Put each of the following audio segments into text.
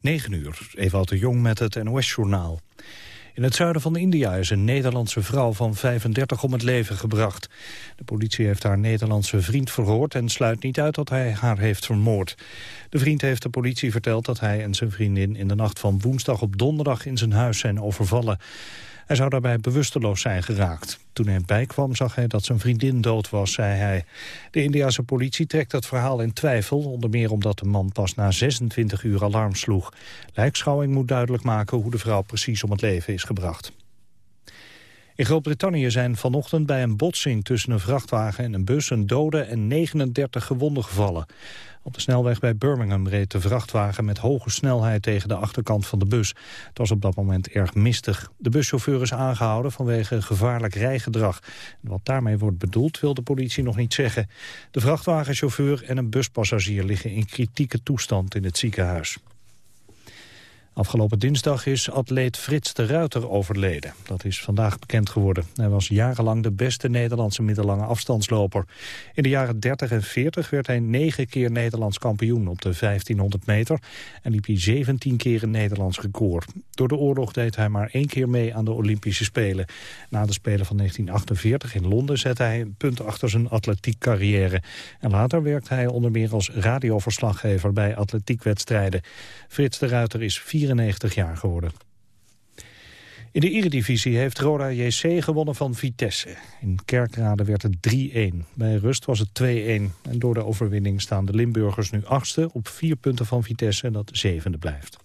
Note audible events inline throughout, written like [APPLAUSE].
9 uur, Ewout de Jong met het NOS-journaal. In het zuiden van India is een Nederlandse vrouw van 35 om het leven gebracht. De politie heeft haar Nederlandse vriend verhoord en sluit niet uit dat hij haar heeft vermoord. De vriend heeft de politie verteld dat hij en zijn vriendin in de nacht van woensdag op donderdag in zijn huis zijn overvallen. Hij zou daarbij bewusteloos zijn geraakt. Toen hij bijkwam zag hij dat zijn vriendin dood was, zei hij. De Indiase politie trekt dat verhaal in twijfel... onder meer omdat de man pas na 26 uur alarm sloeg. Lijkschouwing moet duidelijk maken hoe de vrouw precies om het leven is gebracht. In Groot-Brittannië zijn vanochtend bij een botsing tussen een vrachtwagen en een bus een dode en 39 gewonden gevallen. Op de snelweg bij Birmingham reed de vrachtwagen met hoge snelheid tegen de achterkant van de bus. Het was op dat moment erg mistig. De buschauffeur is aangehouden vanwege gevaarlijk rijgedrag. Wat daarmee wordt bedoeld wil de politie nog niet zeggen. De vrachtwagenchauffeur en een buspassagier liggen in kritieke toestand in het ziekenhuis. Afgelopen dinsdag is atleet Frits de Ruiter overleden. Dat is vandaag bekend geworden. Hij was jarenlang de beste Nederlandse middellange afstandsloper. In de jaren 30 en 40 werd hij negen keer Nederlands kampioen op de 1500 meter... en liep hij 17 keer een Nederlands record. Door de oorlog deed hij maar één keer mee aan de Olympische Spelen. Na de Spelen van 1948 in Londen zette hij een punt achter zijn atletiek carrière. En later werkte hij onder meer als radioverslaggever bij atletiekwedstrijden. Frits de Ruiter is 94 jaar geworden. In de Eredivisie heeft Roda JC gewonnen van Vitesse. In Kerkrade werd het 3-1. Bij rust was het 2-1. En door de overwinning staan de Limburgers nu achtste... op vier punten van Vitesse en dat zevende blijft.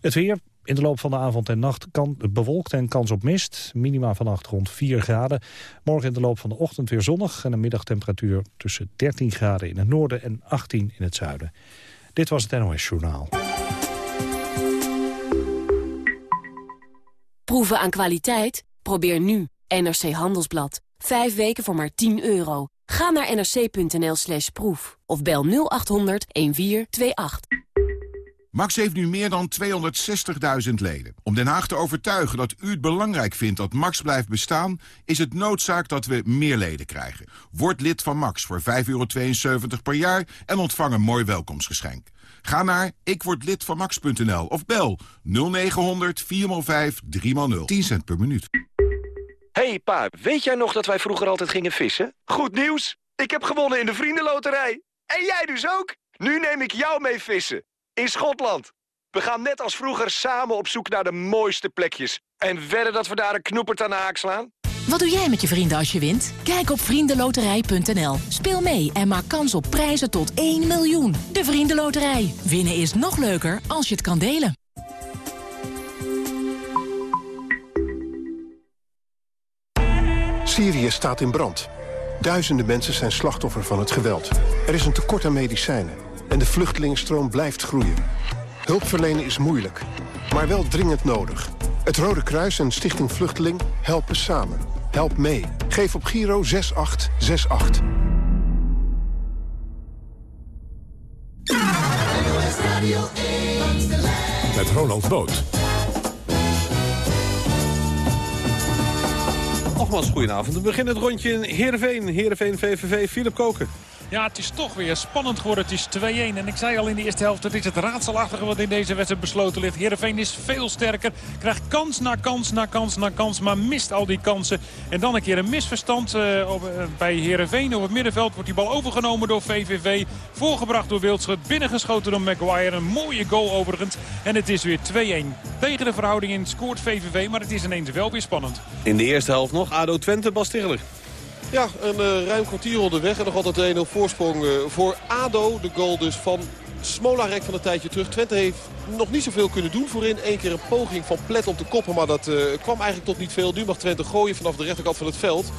Het weer, in de loop van de avond en nacht kan bewolkt en kans op mist. Minima vannacht rond 4 graden. Morgen in de loop van de ochtend weer zonnig... en een middagtemperatuur tussen 13 graden in het noorden en 18 in het zuiden. Dit was het NOS Journaal. Proeven aan kwaliteit? Probeer nu NRC Handelsblad. Vijf weken voor maar 10 euro. Ga naar nrc.nl slash proef of bel 0800 1428. Max heeft nu meer dan 260.000 leden. Om Den Haag te overtuigen dat u het belangrijk vindt dat Max blijft bestaan... is het noodzaak dat we meer leden krijgen. Word lid van Max voor 5,72 per jaar en ontvang een mooi welkomstgeschenk. Ga naar ikwordlidvanmax.nl of bel 0900 4x5 3x0. 10 cent per minuut. hey pa, weet jij nog dat wij vroeger altijd gingen vissen? Goed nieuws! Ik heb gewonnen in de Vriendenloterij. En jij dus ook? Nu neem ik jou mee vissen. In Schotland. We gaan net als vroeger samen op zoek naar de mooiste plekjes. En wedden dat we daar een knoepert aan de haak slaan? Wat doe jij met je vrienden als je wint? Kijk op vriendenloterij.nl. Speel mee en maak kans op prijzen tot 1 miljoen. De Vriendenloterij. Winnen is nog leuker als je het kan delen. Syrië staat in brand. Duizenden mensen zijn slachtoffer van het geweld. Er is een tekort aan medicijnen. En de vluchtelingenstroom blijft groeien. Hulpverlenen is moeilijk, maar wel dringend nodig. Het Rode Kruis en Stichting Vluchteling helpen samen. Help mee. Geef op Giro 6868. Met Ronald Boot. Nogmaals, goedenavond. We beginnen het rondje in Heerenveen. Heerenveen VVV, Philip Koken. Ja, het is toch weer spannend geworden. Het is 2-1. En ik zei al in de eerste helft, het is het raadselachtige wat in deze wedstrijd besloten ligt. Heerenveen is veel sterker. Krijgt kans na kans na kans na kans, maar mist al die kansen. En dan een keer een misverstand uh, op, uh, bij Heerenveen. Op het middenveld wordt die bal overgenomen door VVV. Voorgebracht door Wildschut, binnengeschoten door Maguire. Een mooie goal overigens. En het is weer 2-1. Tegen de verhouding in scoort VVV, maar het is ineens wel weer spannend. In de eerste helft nog ADO Twente, Bas. Ja, een uh, ruim kwartier onderweg en nog altijd 1-0 voorsprong uh, voor ADO. De goal dus van Smolarek van een tijdje terug. Twente heeft nog niet zoveel kunnen doen voorin. Eén keer een poging van Plet om te koppen, maar dat uh, kwam eigenlijk tot niet veel. Nu mag Twente gooien vanaf de rechterkant van het veld.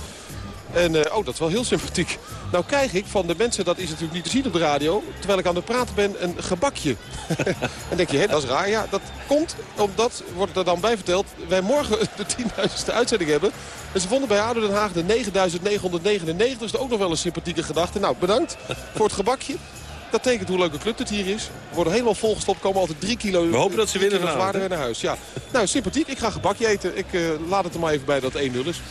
En uh, oh, dat is wel heel sympathiek. Nou krijg ik van de mensen, dat is natuurlijk niet te zien op de radio... terwijl ik aan het praten ben, een gebakje. [LAUGHS] en denk je, hé, dat is raar. Ja, dat komt omdat, wordt er dan bij verteld... wij morgen [LAUGHS] de 10.000ste uitzending hebben. En ze vonden bij ADO Den Haag de 9.999. Dus ook nog wel een sympathieke gedachte. Nou, bedankt voor het gebakje. Dat tekent hoe leuke club het hier is. We worden helemaal volgestopt. Komen altijd drie kilo We hopen dat ze winnen weer naar huis. Ja. Nou, sympathiek. Ik ga gebakje eten. Ik uh, laat het er maar even bij dat 1-0 is.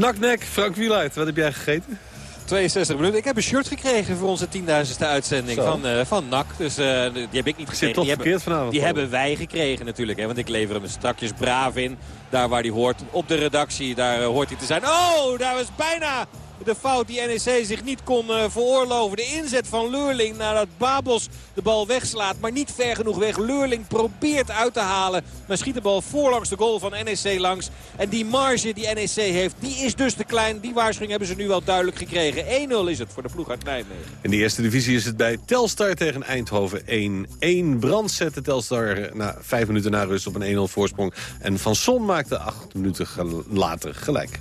Naknek, Frank Wieluid. Wat heb jij gegeten? 62 minuten. Ik heb een shirt gekregen voor onze 10.000ste uitzending van, uh, van NAC. Dus uh, die heb ik niet gekregen. Toch die verkeerd vanavond. Die hebben wij gekregen natuurlijk. Hè, want ik lever hem strakjes braaf in. Daar waar hij hoort. Op de redactie, daar uh, hoort hij te zijn. Oh, daar was bijna de fout die NEC zich niet kon uh, veroorloven. De inzet van Leurling nadat Babos de bal wegslaat. Maar niet ver genoeg weg. Leurling probeert uit te halen. Maar schiet de bal voorlangs de goal van NEC langs. En die marge die NEC heeft, die is dus te klein. Die waarschuwing hebben ze nu wel duidelijk gekregen. 1-0 is het voor de ploeg uit Nijmegen. In de eerste divisie is het bij Telstar tegen Eindhoven 1-1. Brand zette Telstar na vijf minuten na rust op een 1-0 voorsprong. En Van Son maakte acht minuten later gelijk.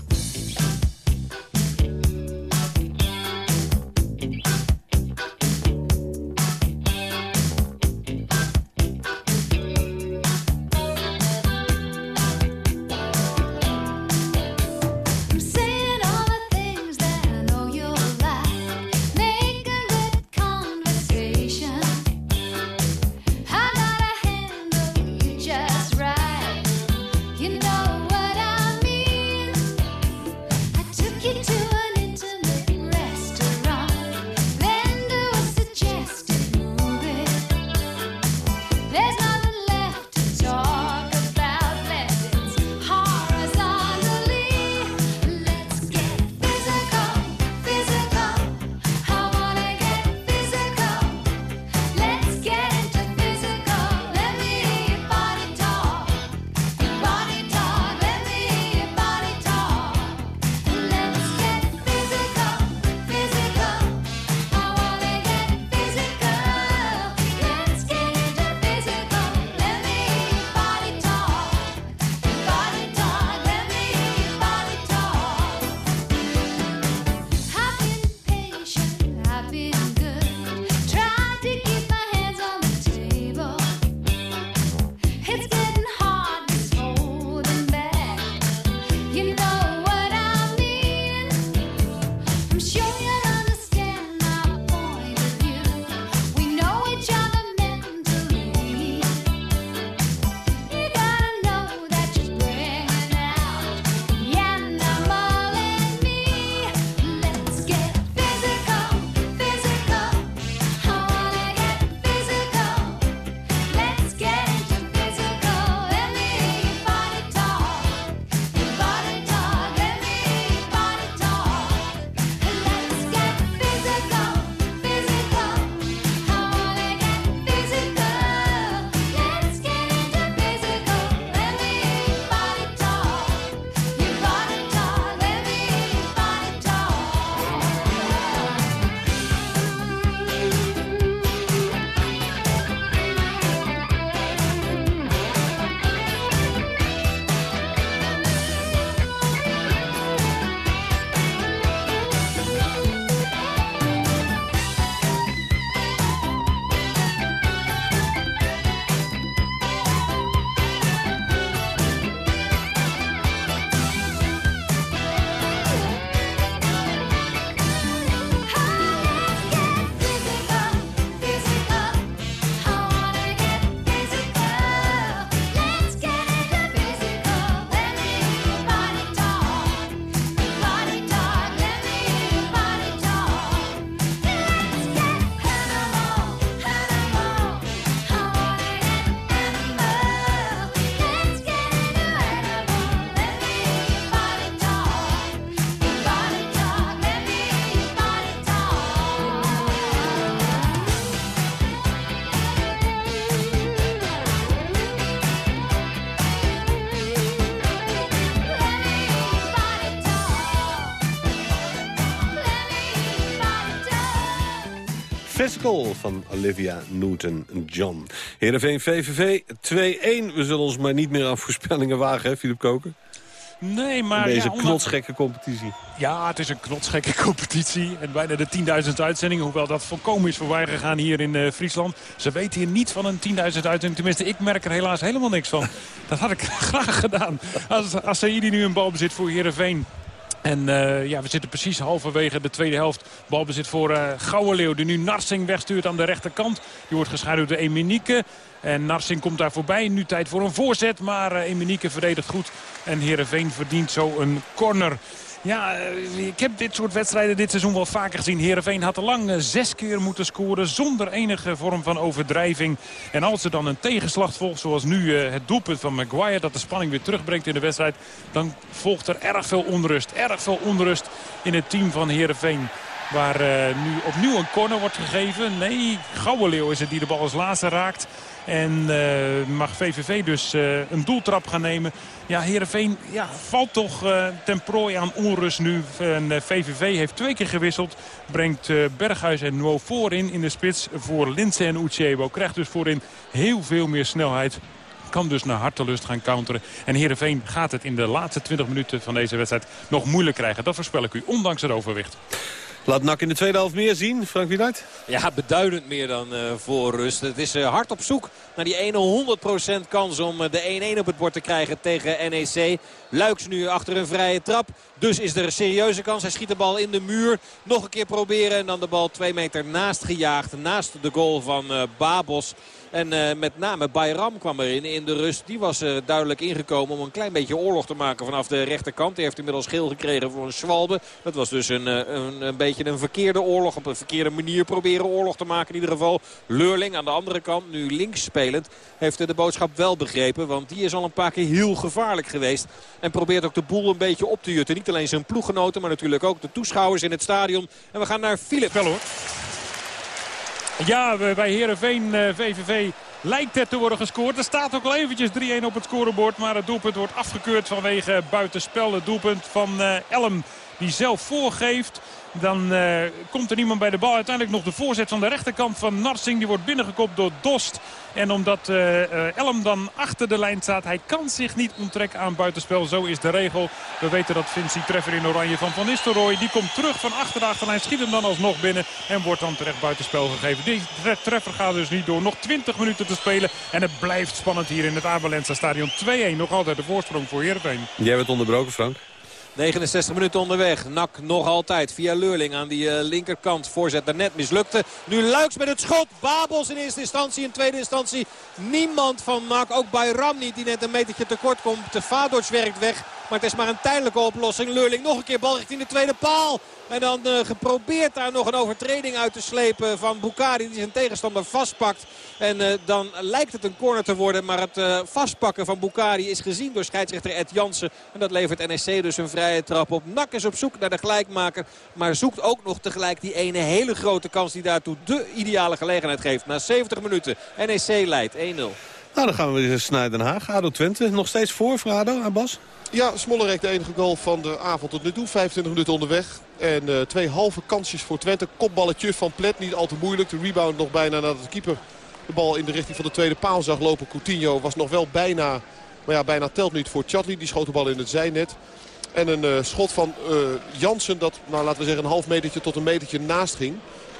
Physical van Olivia Newton-John. Heerenveen VVV 2-1. We zullen ons maar niet meer aan voorspellingen wagen, hè, Filip Koken? Nee, maar... Deze ja, knotsgekke competitie. Ja, het is een knotsgekke [LAUGHS] competitie. En bijna de 10.000 uitzendingen. Hoewel dat volkomen is voorbij gegaan hier in uh, Friesland. Ze weten hier niet van een 10.000 uitzending. Tenminste, ik merk er helaas helemaal niks van. [LAUGHS] dat had ik [LAUGHS] graag gedaan. Als, als Saidi nu een bal bezit voor Heerenveen. En uh, ja, we zitten precies halverwege de tweede helft. Balbezit voor uh, Gouwenleeuw, die nu Narsing wegstuurt aan de rechterkant. Die wordt geschaduwd door Eminieke. En Narsing komt daar voorbij. Nu tijd voor een voorzet, maar uh, Eminieke verdedigt goed. En Heerenveen verdient zo een corner. Ja, eh, ik heb dit soort wedstrijden dit seizoen wel vaker gezien. Heerenveen had te lang eh, zes keer moeten scoren zonder enige vorm van overdrijving. En als er dan een tegenslag volgt, zoals nu eh, het doelpunt van Maguire... dat de spanning weer terugbrengt in de wedstrijd... dan volgt er erg veel onrust. Erg veel onrust in het team van Heerenveen. Waar nu opnieuw een corner wordt gegeven. Nee, Gouwenleeuw is het die de bal als laatste raakt. En uh, mag VVV dus uh, een doeltrap gaan nemen. Ja, Heerenveen ja, valt toch uh, ten prooi aan onrust nu. En VVV heeft twee keer gewisseld. Brengt Berghuis en Nuo voorin in de spits voor Linse en Uchebo. Krijgt dus voorin heel veel meer snelheid kan dus naar hartelust gaan counteren. En Heerenveen gaat het in de laatste 20 minuten van deze wedstrijd nog moeilijk krijgen. Dat voorspel ik u, ondanks het overwicht. Laat Nak in de tweede helft meer zien, Frank Wieluid? Ja, beduidend meer dan uh, voor rust. Het is uh, hard op zoek naar die ene 100% kans om uh, de 1-1 op het bord te krijgen tegen NEC. Luiks nu achter een vrije trap. Dus is er een serieuze kans. Hij schiet de bal in de muur. Nog een keer proberen en dan de bal twee meter naast gejaagd. Naast de goal van Babos. En uh, met name Bayram kwam erin in de rust. Die was er duidelijk ingekomen om een klein beetje oorlog te maken vanaf de rechterkant. Die heeft inmiddels geel gekregen voor een Schwalbe. Dat was dus een, een, een beetje een verkeerde oorlog. Op een verkeerde manier proberen oorlog te maken in ieder geval. Leurling aan de andere kant, nu links spelend, heeft de boodschap wel begrepen. Want die is al een paar keer heel gevaarlijk geweest. En probeert ook de boel een beetje op te jutten. Niet alleen zijn ploeggenoten, maar natuurlijk ook de toeschouwers in het stadion. En we gaan naar Philip. Ja, bij Heerenveen VVV eh, lijkt het te worden gescoord. Er staat ook al eventjes 3-1 op het scorebord. Maar het doelpunt wordt afgekeurd vanwege buitenspel. Het doelpunt van uh, Elm die zelf voorgeeft. Dan uh, komt er niemand bij de bal. Uiteindelijk nog de voorzet van de rechterkant van Narsing. Die wordt binnengekopt door Dost. En omdat uh, Elm dan achter de lijn staat. Hij kan zich niet onttrekken aan buitenspel. Zo is de regel. We weten dat Vinci treffer in oranje van Van Nistelrooy. Die komt terug van achter de achterlijn. Schiet hem dan alsnog binnen. En wordt dan terecht buitenspel gegeven. Die treffer gaat dus niet door. Nog 20 minuten te spelen. En het blijft spannend hier in het Abelensa stadion. 2-1. Nog altijd de voorsprong voor Heerenveen. Jij werd onderbroken Frank. 69 minuten onderweg. Nak nog altijd via Leurling aan die uh, linkerkant. Voorzet daarnet mislukte. Nu Luiks met het schot. Babels in eerste instantie. In tweede instantie niemand van Nak. Ook bij Ram niet die net een metertje tekort komt. De werkt weg. Maar het is maar een tijdelijke oplossing. Leurling nog een keer bal richting de tweede paal. En dan uh, geprobeerd daar nog een overtreding uit te slepen van Bukari. Die zijn tegenstander vastpakt. En uh, dan lijkt het een corner te worden. Maar het uh, vastpakken van Bukari is gezien door scheidsrechter Ed Jansen. En dat levert NEC dus een vrije trap op. Nak is op zoek naar de gelijkmaker. Maar zoekt ook nog tegelijk die ene hele grote kans die daartoe de ideale gelegenheid geeft. Na 70 minuten. NEC leidt 1-0. Nou, dan gaan we weer naar Den Haag. ADO Twente. Nog steeds voor voor ADO, Abbas? Ja, Smollerek de enige goal van de avond tot nu toe. 25 minuten onderweg. En uh, twee halve kansjes voor Twente. Kopballetje van Plet, niet al te moeilijk. De rebound nog bijna nadat de keeper de bal in de richting van de tweede paal zag lopen. Coutinho was nog wel bijna, maar ja, bijna telt niet voor Chatli. Die schoot de bal in het zijnet. En een uh, schot van uh, Jansen dat, nou, laten we zeggen, een half metertje tot een metertje naast ging.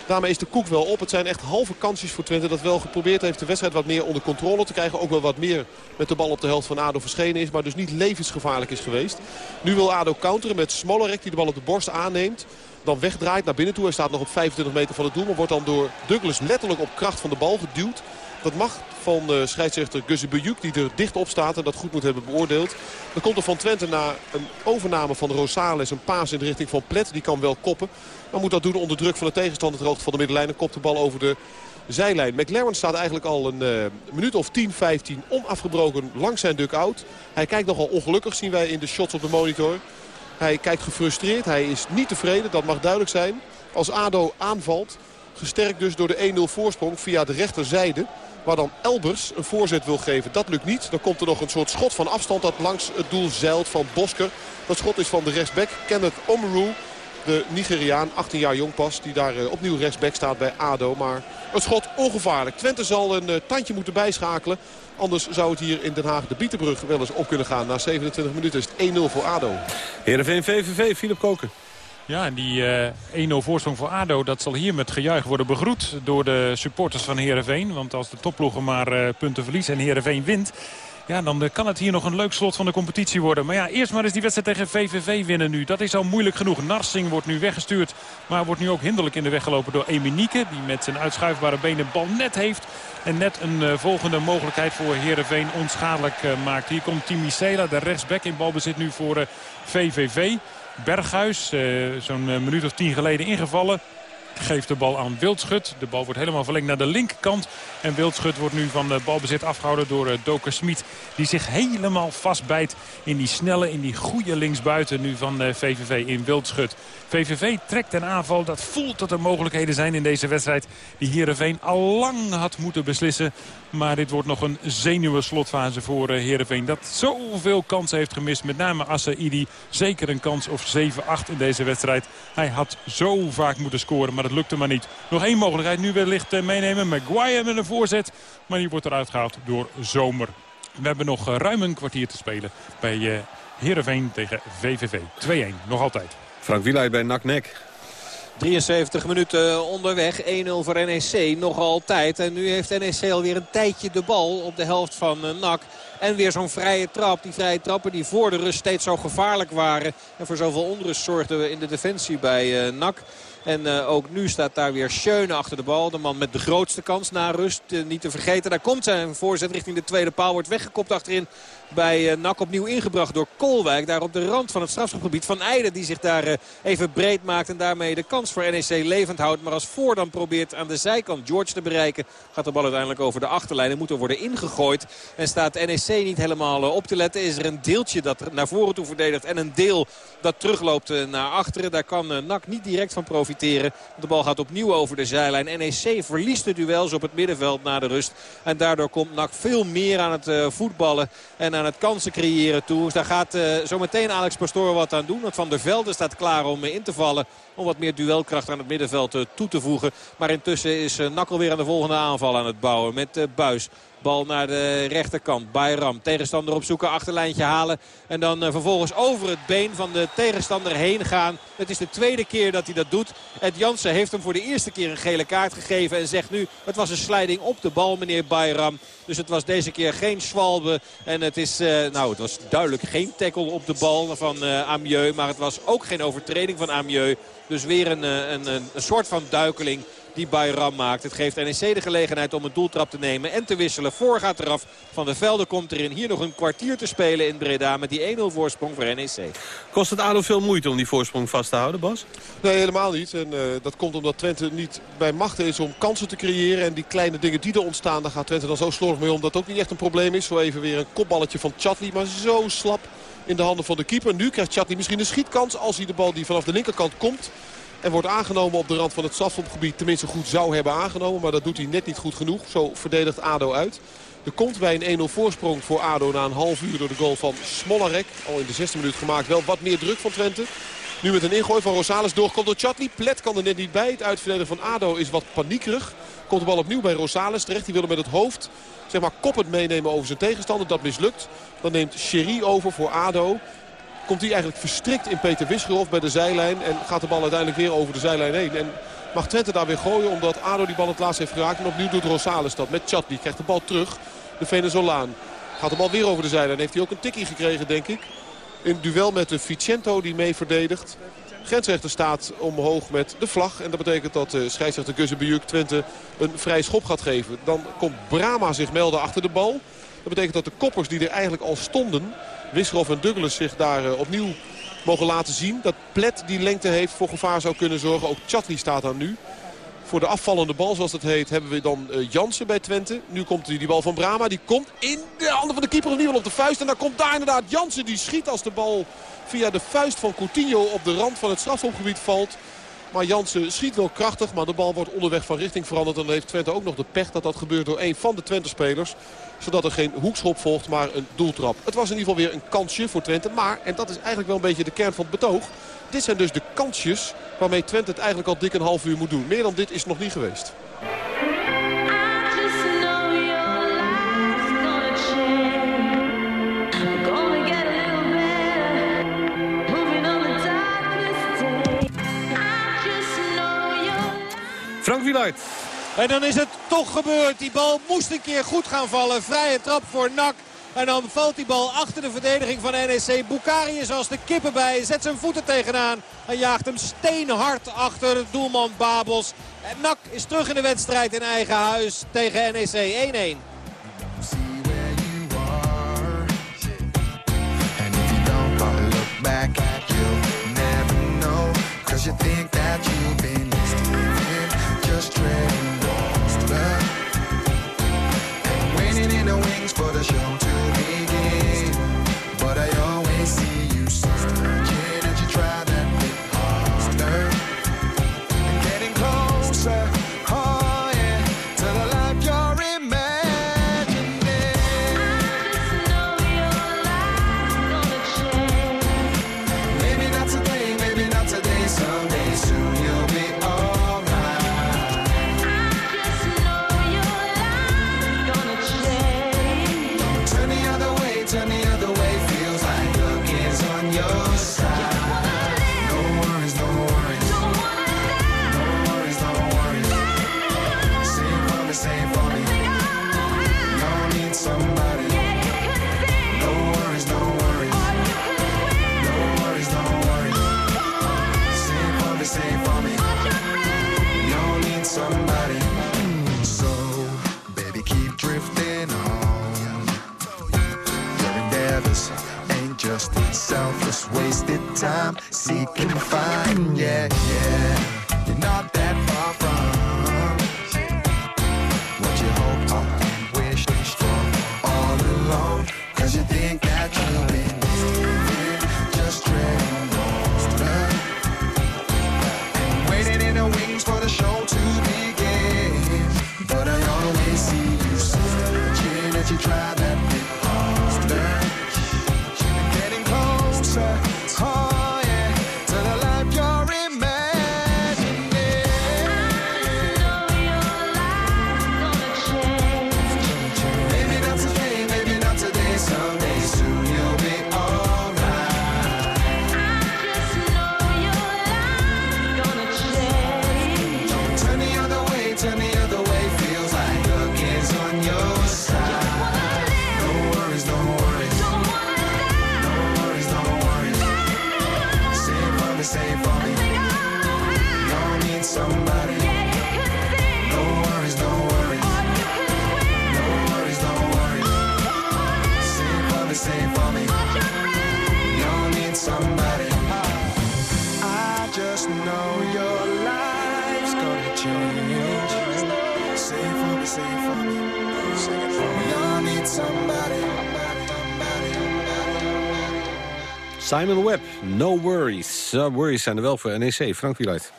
Daarmee is de koek wel op. Het zijn echt halve kansjes voor Twente dat wel geprobeerd heeft de wedstrijd wat meer onder controle te krijgen. Ook wel wat meer met de bal op de helft van ADO verschenen is. Maar dus niet levensgevaarlijk is geweest. Nu wil ADO counteren met Smollerek die de bal op de borst aanneemt. Dan wegdraait naar binnen toe. Hij staat nog op 25 meter van het doel. Maar wordt dan door Douglas letterlijk op kracht van de bal geduwd. Dat mag van uh, scheidsrechter Guzzi Bejuk die er dicht op staat en dat goed moet hebben beoordeeld. Dan komt er van Twente na een overname van Rosales een paas in de richting van Plet. Die kan wel koppen. Maar moet dat doen onder druk van de tegenstander hoogte van de middenlijn. En kopt de bal over de zijlijn. McLaren staat eigenlijk al een uh, minuut of 10, 15 onafgebroken langs zijn duck-out. Hij kijkt nogal ongelukkig, zien wij in de shots op de monitor. Hij kijkt gefrustreerd, hij is niet tevreden, dat mag duidelijk zijn. Als ADO aanvalt, gesterkt dus door de 1-0 voorsprong via de rechterzijde... Waar dan Elbers een voorzet wil geven. Dat lukt niet. Dan komt er nog een soort schot van afstand dat langs het doel zeilt van Bosker. Dat schot is van de rechtsback Kenneth Omru. De Nigeriaan, 18 jaar jong pas, die daar uh, opnieuw rechtsback staat bij ADO. Maar het schot ongevaarlijk. Twente zal een uh, tandje moeten bijschakelen. Anders zou het hier in Den Haag de Bietenbrug wel eens op kunnen gaan. Na 27 minuten is het 1-0 voor ADO. Heerenveen VVV, Philip Koken. Ja, en die uh, 1-0 voorsprong voor ADO, dat zal hier met gejuich worden begroet door de supporters van Heerenveen. Want als de topploegen maar uh, punten verliezen en Heerenveen wint... Ja, dan kan het hier nog een leuk slot van de competitie worden. Maar ja, eerst maar eens die wedstrijd tegen VVV winnen nu. Dat is al moeilijk genoeg. Narsing wordt nu weggestuurd. Maar wordt nu ook hinderlijk in de weg gelopen door Eminieke. Die met zijn uitschuifbare benen bal net heeft. En net een volgende mogelijkheid voor Heerenveen onschadelijk maakt. Hier komt Timmy Sela, de rechtsback in balbezit nu voor VVV. Berghuis, zo'n minuut of tien geleden ingevallen geeft de bal aan Wildschut. De bal wordt helemaal verlengd naar de linkerkant. En Wildschut wordt nu van de balbezit afgehouden door uh, Doker Smit. Die zich helemaal vastbijt in die snelle, in die goede linksbuiten nu van VVV eh, in Wildschut. VVV trekt een aanval. Dat voelt dat er mogelijkheden zijn in deze wedstrijd. Die Heerenveen al lang had moeten beslissen. Maar dit wordt nog een zenuwe slotfase voor Heerenveen. Dat zoveel kansen heeft gemist. Met name Idi Zeker een kans of 7-8 in deze wedstrijd. Hij had zo vaak moeten scoren, maar dat lukte maar niet. Nog één mogelijkheid nu wellicht uh, meenemen. Maguire met een voorzet. Maar die wordt eruit gehaald door Zomer. We hebben nog uh, ruim een kwartier te spelen bij uh, Heerenveen tegen VVV. 2-1, nog altijd. Frank Wieluid bij NAC-NEC. 73 minuten onderweg. 1-0 voor NEC nog altijd. En nu heeft NEC alweer een tijdje de bal op de helft van NAC. En weer zo'n vrije trap. Die vrije trappen die voor de rust steeds zo gevaarlijk waren. En voor zoveel onrust zorgden we in de defensie bij NAC. En uh, ook nu staat daar weer Schöne achter de bal. De man met de grootste kans na rust. Uh, niet te vergeten. Daar komt zijn voorzet richting de tweede paal. Wordt weggekopt achterin bij uh, NAC opnieuw ingebracht door Kolwijk. Daar op de rand van het strafschopgebied van Eijden. Die zich daar even breed maakt. En daarmee de kans voor NEC levend houdt. Maar als voor dan probeert aan de zijkant George te bereiken. Gaat de bal uiteindelijk over de achterlijn. En moet er worden ingegooid. En staat NEC niet helemaal op te letten. Is er een deeltje dat naar voren toe verdedigt. En een deel dat terugloopt naar achteren. Daar kan NAC niet direct van profiteren. De bal gaat opnieuw over de zijlijn. NEC verliest de duels op het middenveld na de rust. En daardoor komt NAC veel meer aan het voetballen en aan het kansen creëren toe. Dus daar gaat uh, zometeen Alex Pastoor wat aan doen. Want Van der Velde staat klaar om in te vallen. Om wat meer duelkracht aan het middenveld uh, toe te voegen. Maar intussen is NAC alweer aan de volgende aanval aan het bouwen. Met Buis. Bal naar de rechterkant. Bayram tegenstander opzoeken. Achterlijntje halen. En dan uh, vervolgens over het been van de tegenstander heen gaan. Het is de tweede keer dat hij dat doet. Ed Jansen heeft hem voor de eerste keer een gele kaart gegeven. En zegt nu het was een slijding op de bal meneer Bayram. Dus het was deze keer geen zwalbe. En het is, uh, nou het was duidelijk geen tackle op de bal van uh, Amieux. Maar het was ook geen overtreding van Amieux. Dus weer een, een, een, een soort van duikeling die Bayram maakt. Het geeft NEC de gelegenheid om een doeltrap te nemen en te wisselen. Voor gaat eraf. Van der Velde komt erin. Hier nog een kwartier te spelen in Breda met die 1-0 voorsprong voor NEC. Kost het ADO veel moeite om die voorsprong vast te houden, Bas? Nee, helemaal niet. En uh, dat komt omdat Twente niet bij machten is om kansen te creëren. En die kleine dingen die er ontstaan, daar gaat Twente dan zo slordig mee om. Dat ook niet echt een probleem is. Zo even weer een kopballetje van Chatli, maar zo slap in de handen van de keeper. Nu krijgt Chatli misschien een schietkans als hij de bal die vanaf de linkerkant komt en wordt aangenomen op de rand van het strafschopgebied. Tenminste goed zou hebben aangenomen. Maar dat doet hij net niet goed genoeg. Zo verdedigt ADO uit. Er komt bij een 1-0 voorsprong voor ADO na een half uur door de goal van Smollarek. Al in de 16 minuut gemaakt. Wel wat meer druk van Twente. Nu met een ingooi van Rosales doorkomt door Chatli. Plet kan er net niet bij. Het uitverdedigen van ADO is wat paniekerig. Komt de bal opnieuw bij Rosales terecht. Die wil hem met het hoofd zeg maar, koppend meenemen over zijn tegenstander. Dat mislukt. Dan neemt Sherry over voor ADO komt hij eigenlijk verstrikt in Peter Wisgerhof bij de zijlijn. En gaat de bal uiteindelijk weer over de zijlijn heen. En mag Twente daar weer gooien omdat ADO die bal het laatst heeft geraakt. En opnieuw doet Rosales dat met Chatli. Krijgt de bal terug. De Venezolaan. Gaat de bal weer over de zijlijn. Heeft hij ook een tikkie gekregen denk ik. In duel met de Vicento die mee verdedigt. Grensrechter staat omhoog met de vlag. En dat betekent dat de scheidsrechter Gussenbujuk Twente een vrij schop gaat geven. Dan komt Brama zich melden achter de bal. Dat betekent dat de koppers die er eigenlijk al stonden... Wisselhoff en Douglas zich daar uh, opnieuw mogen laten zien. Dat Plet die lengte heeft voor gevaar zou kunnen zorgen. Ook Chatli staat daar nu. Voor de afvallende bal, zoals dat heet, hebben we dan uh, Jansen bij Twente. Nu komt die, die bal van Brama. Die komt in de handen van de keeper opnieuw op de vuist. En dan komt daar inderdaad Jansen. Die schiet als de bal via de vuist van Coutinho op de rand van het strafhofgebied valt. Maar Jansen schiet wel krachtig, maar de bal wordt onderweg van richting veranderd. En dan heeft Twente ook nog de pech dat dat gebeurt door een van de Twente-spelers. Zodat er geen hoekschop volgt, maar een doeltrap. Het was in ieder geval weer een kansje voor Twente. Maar, en dat is eigenlijk wel een beetje de kern van het betoog... dit zijn dus de kansjes waarmee Twente het eigenlijk al dik een half uur moet doen. Meer dan dit is nog niet geweest. En dan is het toch gebeurd. Die bal moest een keer goed gaan vallen. Vrije trap voor NAC. En dan valt die bal achter de verdediging van NEC. Bukari is als de kippen bij. Zet zijn voeten tegenaan. En jaagt hem steenhard achter doelman Babels. En NAC is terug in de wedstrijd in eigen huis tegen NEC 1-1. For the show Simon Webb, no worries. Uh, worries zijn er wel voor NEC. Frank Wieluid.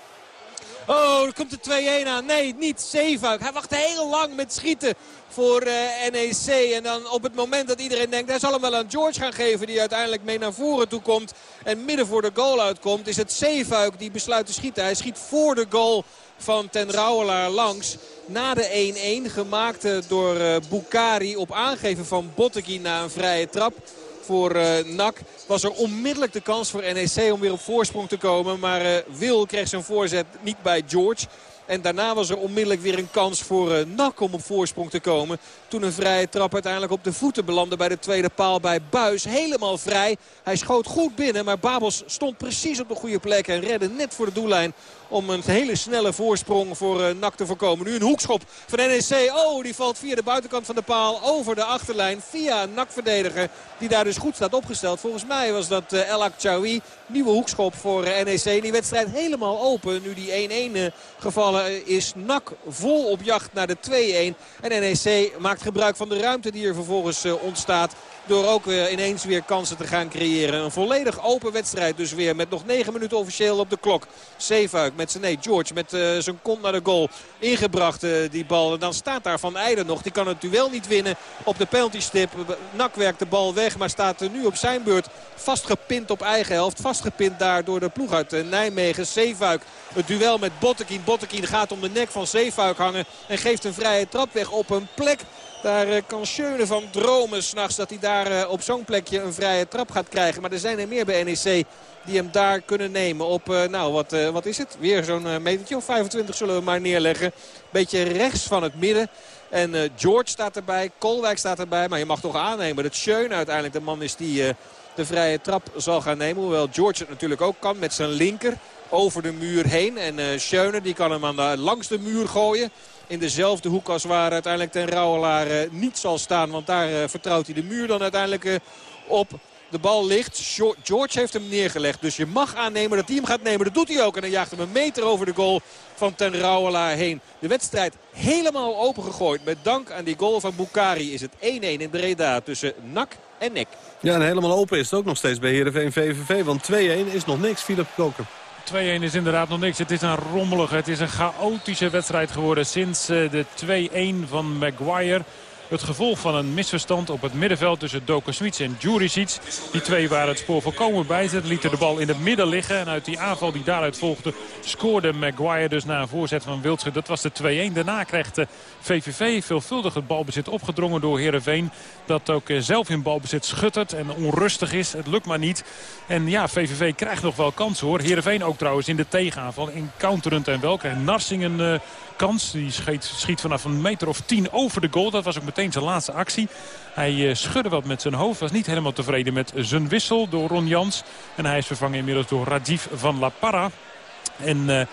Oh, er komt de 2-1 aan. Nee, niet Zeefuik. Hij wacht heel lang met schieten voor eh, NEC. En dan op het moment dat iedereen denkt... hij zal hem wel aan George gaan geven... die uiteindelijk mee naar voren toe komt... en midden voor de goal uitkomt... is het Zeefuik die besluit te schieten. Hij schiet voor de goal van Ten Rouwelaar langs. Na de 1-1, gemaakt eh, door uh, Bukari op aangeven van Botteguin na een vrije trap voor uh, NAC was er onmiddellijk de kans voor NEC om weer op voorsprong te komen. Maar uh, Wil kreeg zijn voorzet niet bij George. En daarna was er onmiddellijk weer een kans voor uh, NAC om op voorsprong te komen. Toen een vrije trap uiteindelijk op de voeten belandde bij de tweede paal bij Buis. Helemaal vrij. Hij schoot goed binnen, maar Babels stond precies op de goede plek. En redde net voor de doellijn om een hele snelle voorsprong voor uh, NAC te voorkomen. Nu een hoekschop van NEC. Oh, die valt via de buitenkant van de paal over de achterlijn. Via een NAC-verdediger die daar dus goed staat opgesteld. Volgens mij was dat uh, El Akchaoui. Nieuwe hoekschop voor uh, NEC. Die wedstrijd helemaal open. Nu die 1-1 gevallen is. NAC vol op jacht naar de 2-1. En NEC maakt gebruik van de ruimte die er vervolgens ontstaat. Door ook uh, ineens weer kansen te gaan creëren. Een volledig open wedstrijd dus weer. Met nog 9 minuten officieel op de klok. Zeefuik met zijn nee, George met uh, zijn kont naar de goal. Ingebracht die bal. En dan staat daar Van Eijden nog. Die kan het duel niet winnen op de penaltystip. Nak werkt de bal weg. Maar staat er nu op zijn beurt vastgepind op eigen helft. Vastgepind daar door de ploeg uit Nijmegen. Zeefuik het duel met Bottekin. Bottekin gaat om de nek van Zeefuik hangen. En geeft een vrije trap weg op een plek daar uh, kan Schöne van dromen s'nachts dat hij daar uh, op zo'n plekje een vrije trap gaat krijgen. Maar er zijn er meer bij NEC die hem daar kunnen nemen. Op, uh, nou wat, wat is het? Weer zo'n metertje of 25 zullen we maar neerleggen. Beetje rechts van het midden. En George staat erbij, Kolwijk staat erbij. Maar je mag toch aannemen dat Schöne uiteindelijk de man is die de vrije trap zal gaan nemen. Hoewel George het natuurlijk ook kan met zijn linker over de muur heen. En Schöne die kan hem aan de, langs de muur gooien. In dezelfde hoek als waar uiteindelijk ten Rauwelaar uh, niet zal staan. Want daar uh, vertrouwt hij de muur dan uiteindelijk op. De bal ligt. George heeft hem neergelegd. Dus je mag aannemen dat hij hem gaat nemen. Dat doet hij ook. En dan jaagt hem een meter over de goal van Ten Rouwelaar heen. De wedstrijd helemaal opengegooid. Met dank aan die goal van Bukari is het 1-1 in Breda tussen NAC en NEC. Ja, en helemaal open is het ook nog steeds bij Heerenveen VVV. Want 2-1 is nog niks, Philip Koker. 2-1 is inderdaad nog niks. Het is een rommelige, het is een chaotische wedstrijd geworden sinds eh, de 2-1 van Maguire. Het gevolg van een misverstand op het middenveld tussen Doko Smits en Juricic. Die twee waren het spoor volkomen bijzet. Lieten de bal in het midden liggen. En uit die aanval die daaruit volgde scoorde Maguire dus na een voorzet van Wildschut. Dat was de 2-1. Daarna krijgt de VVV veelvuldig het balbezit opgedrongen door Heerenveen. Dat ook eh, zelf in balbezit schuttert en onrustig is. Het lukt maar niet. En ja, VVV krijgt nog wel kansen hoor. Heerenveen ook trouwens in de tegenaanval. In counterend en wel. Krijgt Narsing een eh, kans. Die schiet, schiet vanaf een meter of tien over de goal. Dat was ook meteen zijn laatste actie. Hij eh, schudde wat met zijn hoofd. Was niet helemaal tevreden met zijn wissel door Ron Jans. En hij is vervangen inmiddels door Rajiv van La Parra. En eh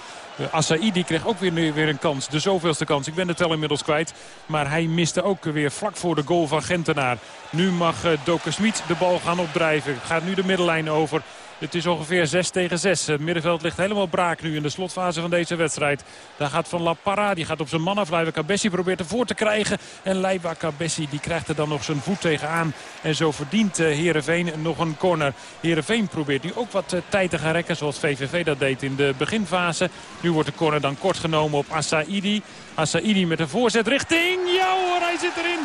Assaidi kreeg ook weer, weer een kans. De zoveelste kans. Ik ben het wel inmiddels kwijt. Maar hij miste ook weer vlak voor de goal van Gentenaar. Nu mag uh, Doker Smit de bal gaan opdrijven. Gaat nu de middellijn over. Het is ongeveer 6 tegen 6. Het middenveld ligt helemaal braak nu in de slotfase van deze wedstrijd. Daar gaat Van La Parra, die gaat op zijn man af. Leiva Cabessi probeert ervoor te krijgen. En Leiva Cabessi die krijgt er dan nog zijn voet tegenaan. En zo verdient uh, Heerenveen nog een corner. Heerenveen probeert nu ook wat uh, tijd te gaan rekken. Zoals VVV dat deed in de beginfase. Nu wordt de corner dan kort genomen op Assaidi. Assaidi met een voorzet richting... Ja hoor, hij zit erin.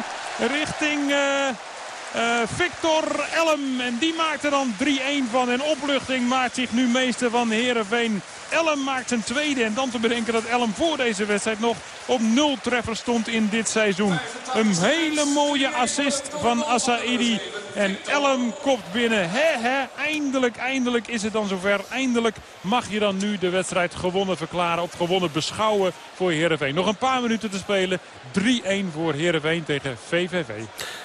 Richting... Uh... Uh, Victor Elm. En die maakt er dan 3-1 van. En opluchting maakt zich nu meester van Heerenveen. Elm maakt zijn tweede. En dan te bedenken dat Elm voor deze wedstrijd nog op nul treffer stond in dit seizoen. Een hele mooie assist van Assaidi. En Elm kopt binnen. He, he, eindelijk, eindelijk is het dan zover. Eindelijk mag je dan nu de wedstrijd gewonnen verklaren. Of gewonnen beschouwen voor Heerenveen. Nog een paar minuten te spelen. 3-1 voor Heerenveen tegen VVV.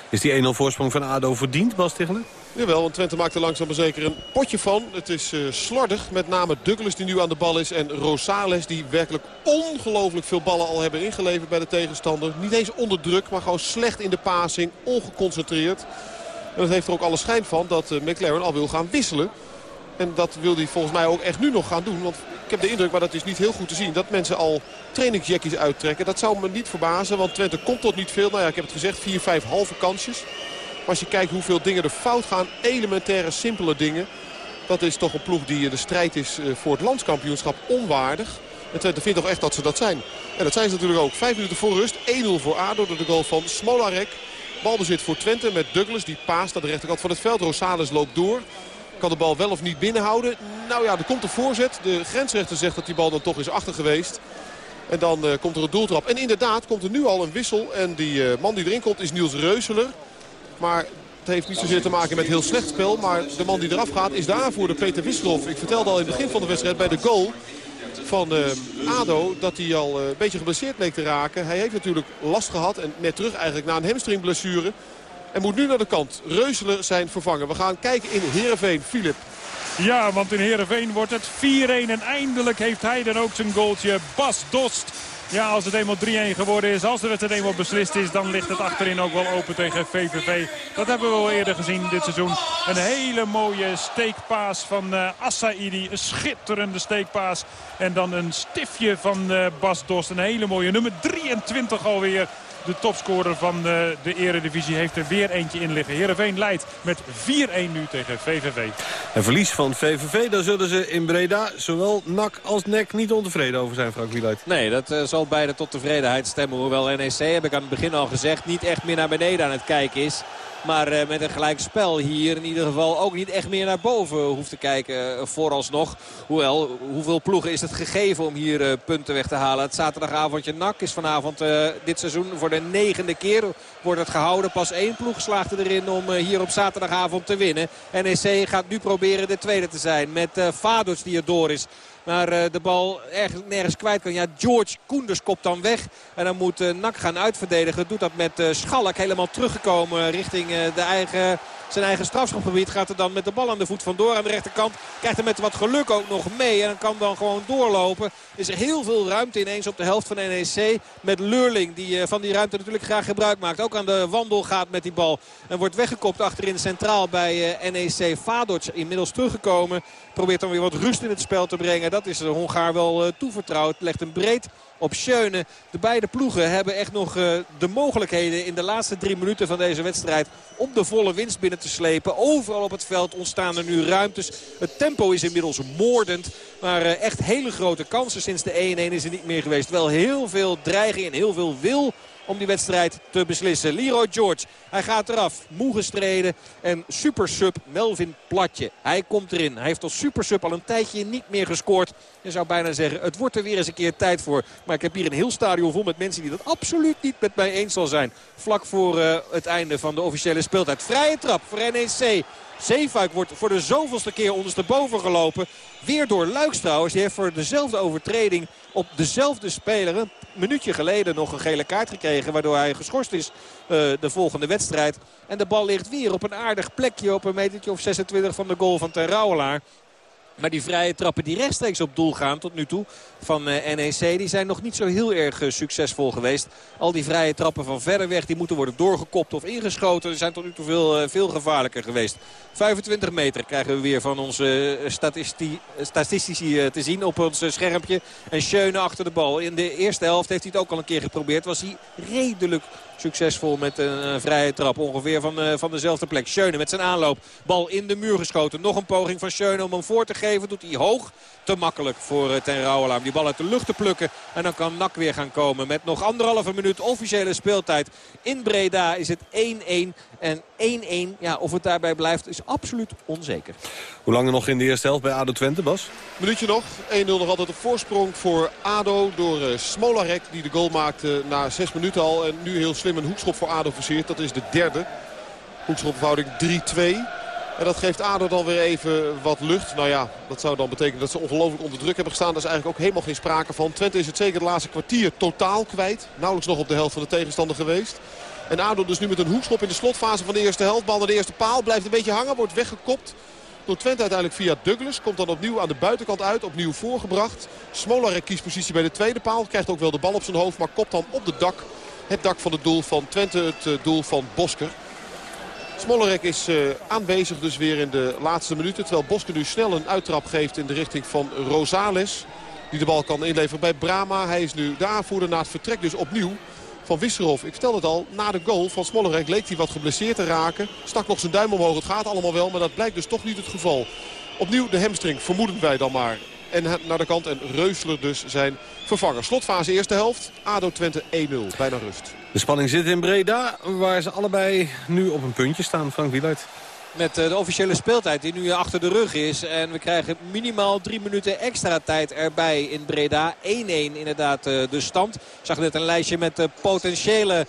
Is die 1-0 voorsprong van ADO verdiend, Bas Tichelen? Jawel, want Twente maakt er langzaam maar zeker een potje van. Het is uh, slordig, met name Douglas die nu aan de bal is. En Rosales die werkelijk ongelooflijk veel ballen al hebben ingeleverd bij de tegenstander. Niet eens onder druk, maar gewoon slecht in de passing. Ongeconcentreerd. En dat heeft er ook alle schijn van dat uh, McLaren al wil gaan wisselen. En dat wil hij volgens mij ook echt nu nog gaan doen. Want ik heb de indruk, maar dat is niet heel goed te zien... dat mensen al trainingsjackies uittrekken. Dat zou me niet verbazen, want Twente komt tot niet veel. Nou ja, ik heb het gezegd, vier, vijf halve kansjes. Maar als je kijkt hoeveel dingen er fout gaan, elementaire, simpele dingen... dat is toch een ploeg die de strijd is voor het landskampioenschap onwaardig. En Twente vindt toch echt dat ze dat zijn. En dat zijn ze natuurlijk ook. Vijf minuten voor rust, 1-0 voor ADO door de goal van Smolarek. Balbezit voor Twente met Douglas, die paast aan de rechterkant van het veld. Rosales loopt door. Kan de bal wel of niet binnenhouden? Nou ja, er komt een voorzet. De grensrechter zegt dat die bal dan toch is achter geweest. En dan uh, komt er een doeltrap. En inderdaad komt er nu al een wissel. En die uh, man die erin komt is Niels Reuseler. Maar het heeft niet zozeer te maken met heel slecht spel. Maar de man die eraf gaat is de Peter Wisselhoff. Ik vertelde al in het begin van de wedstrijd bij de goal van uh, ADO dat hij al een beetje geblesseerd leek te raken. Hij heeft natuurlijk last gehad en net terug eigenlijk na een hamstringblessure. En moet nu naar de kant. Reuseler zijn vervangen. We gaan kijken in Heerenveen. Filip. Ja, want in Heerenveen wordt het 4-1. En eindelijk heeft hij dan ook zijn goaltje. Bas Dost. Ja, als het eenmaal 3-1 geworden is, als de wedstrijd eenmaal beslist is... dan ligt het achterin ook wel open tegen VVV. Dat hebben we al eerder gezien dit seizoen. Een hele mooie steekpaas van uh, Assaidi. Een schitterende steekpaas. En dan een stiftje van uh, Bas Dost. Een hele mooie nummer 23 alweer de topscorer van de, de eredivisie heeft er weer eentje in liggen. Heerenveen leidt met 4-1 nu tegen VVV. Een verlies van VVV, daar zullen ze in Breda zowel NAC als NEC niet ontevreden over zijn, Frank Wieluid. Nee, dat uh, zal beide tot tevredenheid stemmen. Hoewel NEC, heb ik aan het begin al gezegd, niet echt meer naar beneden aan het kijken is. Maar uh, met een gelijk spel hier in ieder geval ook niet echt meer naar boven hoeft te kijken uh, vooralsnog. Hoewel, hoeveel ploegen is het gegeven om hier uh, punten weg te halen? Het zaterdagavondje NAC is vanavond dit seizoen voor de negende keer wordt het gehouden. Pas één ploeg slaagde erin om hier op zaterdagavond te winnen. NEC gaat nu proberen de tweede te zijn met Vados die er door is. Maar eh, de bal ergens, nergens kwijt kan. Ja, George Koenders kopt dan weg. En dan moet uh, Nak gaan uitverdedigen. Doet dat met uh, Schalk helemaal teruggekomen richting de eigen zijn eigen strafschopgebied. Gaat er dan met de bal aan de voet vandoor aan de rechterkant. Krijgt er met wat geluk ook nog mee. En kan dan gewoon doorlopen. Is er heel veel ruimte ineens op de helft van NEC. Met Leurling die van die ruimte natuurlijk graag gebruik maakt. Ook aan de wandel gaat met die bal. En wordt weggekopt achterin centraal bij NEC. Vadoc inmiddels teruggekomen. Probeert dan weer wat rust in het spel te brengen. Dat is de Hongaar wel toevertrouwd. Legt een breed op Schöne. De beide ploegen hebben echt nog de mogelijkheden in de laatste drie minuten van deze wedstrijd om de volle winst binnen te slepen. Overal op het veld ontstaan er nu ruimtes. Het tempo is inmiddels moordend. Maar echt hele grote kansen sinds de 1-1 is er niet meer geweest. Wel heel veel dreiging en heel veel wil om die wedstrijd te beslissen. Leroy George, hij gaat eraf. Moe gestreden. En supersub Melvin Platje. Hij komt erin. Hij heeft als supersub al een tijdje niet meer gescoord. Je zou bijna zeggen, het wordt er weer eens een keer tijd voor. Maar ik heb hier een heel stadion vol met mensen die dat absoluut niet met mij eens zal zijn. Vlak voor uh, het einde van de officiële speeltijd. Vrije trap voor NEC. Zeefuik wordt voor de zoveelste keer ondersteboven gelopen. Weer door Luiks trouwens. Die heeft voor dezelfde overtreding op dezelfde speler een minuutje geleden nog een gele kaart gekregen. Waardoor hij geschorst is uh, de volgende wedstrijd. En de bal ligt weer op een aardig plekje op een metertje of 26 van de goal van Ten Rouwelaar. Maar die vrije trappen die rechtstreeks op doel gaan tot nu toe van uh, NEC... die zijn nog niet zo heel erg uh, succesvol geweest. Al die vrije trappen van verder weg die moeten worden doorgekopt of ingeschoten. Die zijn tot nu toe veel, uh, veel gevaarlijker geweest. 25 meter krijgen we weer van onze statisti statistici te zien op ons schermpje. En Schöne achter de bal. In de eerste helft heeft hij het ook al een keer geprobeerd. Was hij redelijk succesvol met een uh, vrije trap. Ongeveer van, uh, van dezelfde plek. Schöne met zijn aanloop. Bal in de muur geschoten. Nog een poging van Schöne om hem voor te geven. Doet hij hoog. Te makkelijk voor uh, Ten Rouwelaar die bal uit de lucht te plukken. En dan kan Nak weer gaan komen met nog anderhalve minuut officiële speeltijd. In Breda is het 1-1. En 1-1, ja, of het daarbij blijft, is absoluut onzeker. Hoe lang er nog in de eerste helft bij ADO Twente, Bas? Minuutje nog. 1-0 nog altijd op voorsprong voor ADO door uh, Smolarek. Die de goal maakte na 6 minuten al. En nu heel slim een hoekschop voor ADO versiert. Dat is de derde. Hoekschopverhouding 3-2. En dat geeft ADO dan weer even wat lucht. Nou ja, dat zou dan betekenen dat ze ongelooflijk onder druk hebben gestaan. Daar is eigenlijk ook helemaal geen sprake van. Twente is het zeker het laatste kwartier totaal kwijt. Nauwelijks nog op de helft van de tegenstander geweest. En ADO dus nu met een hoekschop in de slotfase van de eerste helft. Bal naar de eerste paal. Blijft een beetje hangen. Wordt weggekopt door Twente uiteindelijk via Douglas. Komt dan opnieuw aan de buitenkant uit. Opnieuw voorgebracht. Smolarek kiest positie bij de tweede paal. Krijgt ook wel de bal op zijn hoofd. Maar kopt dan op de dak. Het dak van het doel van Twente. Het uh, doel van Bosker. Smolarek is uh, aanwezig dus weer in de laatste minuten. Terwijl Bosker nu snel een uittrap geeft in de richting van Rosales. Die de bal kan inleveren bij Brama. Hij is nu de aanvoerder na het vertrek dus opnieuw van Wisserhof. Ik vertelde het al, na de goal van Smollerek leek hij wat geblesseerd te raken. Stak nog zijn duim omhoog, het gaat allemaal wel, maar dat blijkt dus toch niet het geval. Opnieuw de hamstring, vermoeden wij dan maar. En naar de kant en Reusler dus zijn vervanger. Slotfase eerste helft, ADO Twente 1-0, bijna rust. De spanning zit in Breda, waar ze allebei nu op een puntje staan, Frank Wieluid. Met de officiële speeltijd die nu achter de rug is. En we krijgen minimaal drie minuten extra tijd erbij in Breda. 1-1 inderdaad de stand. Ik zag net een lijstje met potentiële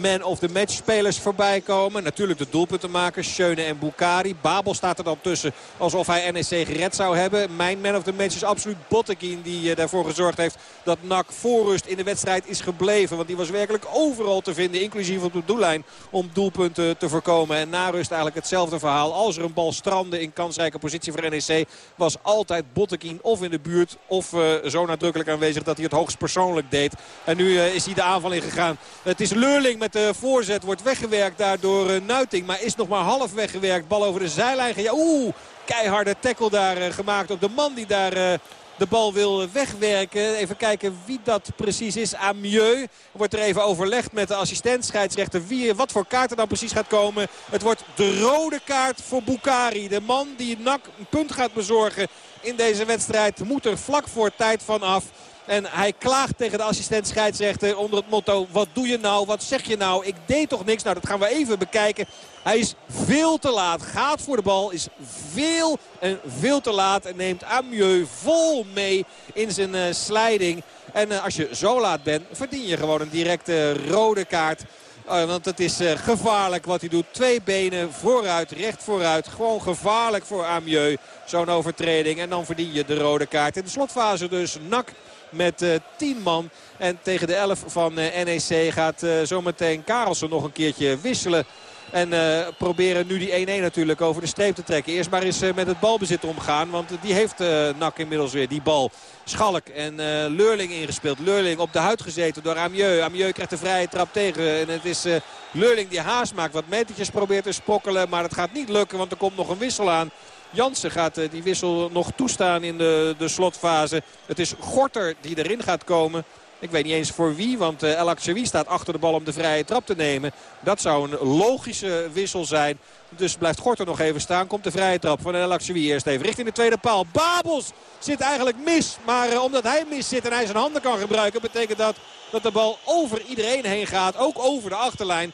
man of the match spelers voorbij komen. Natuurlijk de doelpuntenmakers Schöne en Bukari. Babel staat er dan tussen alsof hij NEC gered zou hebben. Mijn man of the match is absoluut Bottekin die ervoor gezorgd heeft dat NAC voorrust in de wedstrijd is gebleven. Want die was werkelijk overal te vinden, inclusief op de doellijn, om doelpunten te voorkomen. En na rust eigenlijk hetzelfde verhaal. Als er een bal strandde in kansrijke positie voor NEC... was altijd Bottekin of in de buurt of uh, zo nadrukkelijk aanwezig... dat hij het hoogst persoonlijk deed. En nu uh, is hij de aanval ingegaan. Het is Leurling met de voorzet. Wordt weggewerkt daardoor uh, Nuiting. Maar is nog maar half weggewerkt. Bal over de zijlijn. Ja, Oeh, keiharde tackle daar gemaakt op de man die daar de bal wil wegwerken. Even kijken wie dat precies is. Amieux wordt er even overlegd met de assistent scheidsrechter. Wie, wat voor kaart er dan precies gaat komen. Het wordt de rode kaart voor Bukari. De man die NAC een punt gaat bezorgen in deze wedstrijd. Moet er vlak voor tijd van af. En hij klaagt tegen de assistent scheidsrechter onder het motto... wat doe je nou, wat zeg je nou, ik deed toch niks. Nou, dat gaan we even bekijken. Hij is veel te laat, gaat voor de bal, is veel en veel te laat... en neemt Amieux vol mee in zijn uh, slijding. En uh, als je zo laat bent, verdien je gewoon een directe rode kaart. Oh, want het is eh, gevaarlijk wat hij doet. Twee benen vooruit, recht vooruit. Gewoon gevaarlijk voor Amieux. Zo'n overtreding. En dan verdien je de rode kaart. In de slotfase dus nak met eh 10 man. En tegen de 11 van eh, NEC gaat eh, zometeen Karelsen nog een keertje wisselen. En eh, proberen nu die 1-1 natuurlijk over de streep te trekken. Eerst maar eens eh, met het balbezit omgaan. Want die heeft eh Nak inmiddels weer, die bal. Schalk en eh, Leurling ingespeeld. Leurling op de huid gezeten door Amieux. Amieux krijgt de vrije trap tegen. En het is eh, Leurling die haast maakt. Wat metertjes probeert te sprokkelen. Maar het gaat niet lukken, want er komt nog een wissel aan. Jansen gaat eh, die wissel nog toestaan in de, de slotfase. Het is Gorter die erin gaat komen. Ik weet niet eens voor wie, want eh, El Akshawi staat achter de bal om de vrije trap te nemen. Dat zou een logische wissel zijn. Dus blijft Gorter nog even staan. Komt de vrije trap van El Akshawi eerst even richting de tweede paal. Babels zit eigenlijk mis. Maar eh, omdat hij mis zit en hij zijn handen kan gebruiken... betekent dat dat de bal over iedereen heen gaat. Ook over de achterlijn.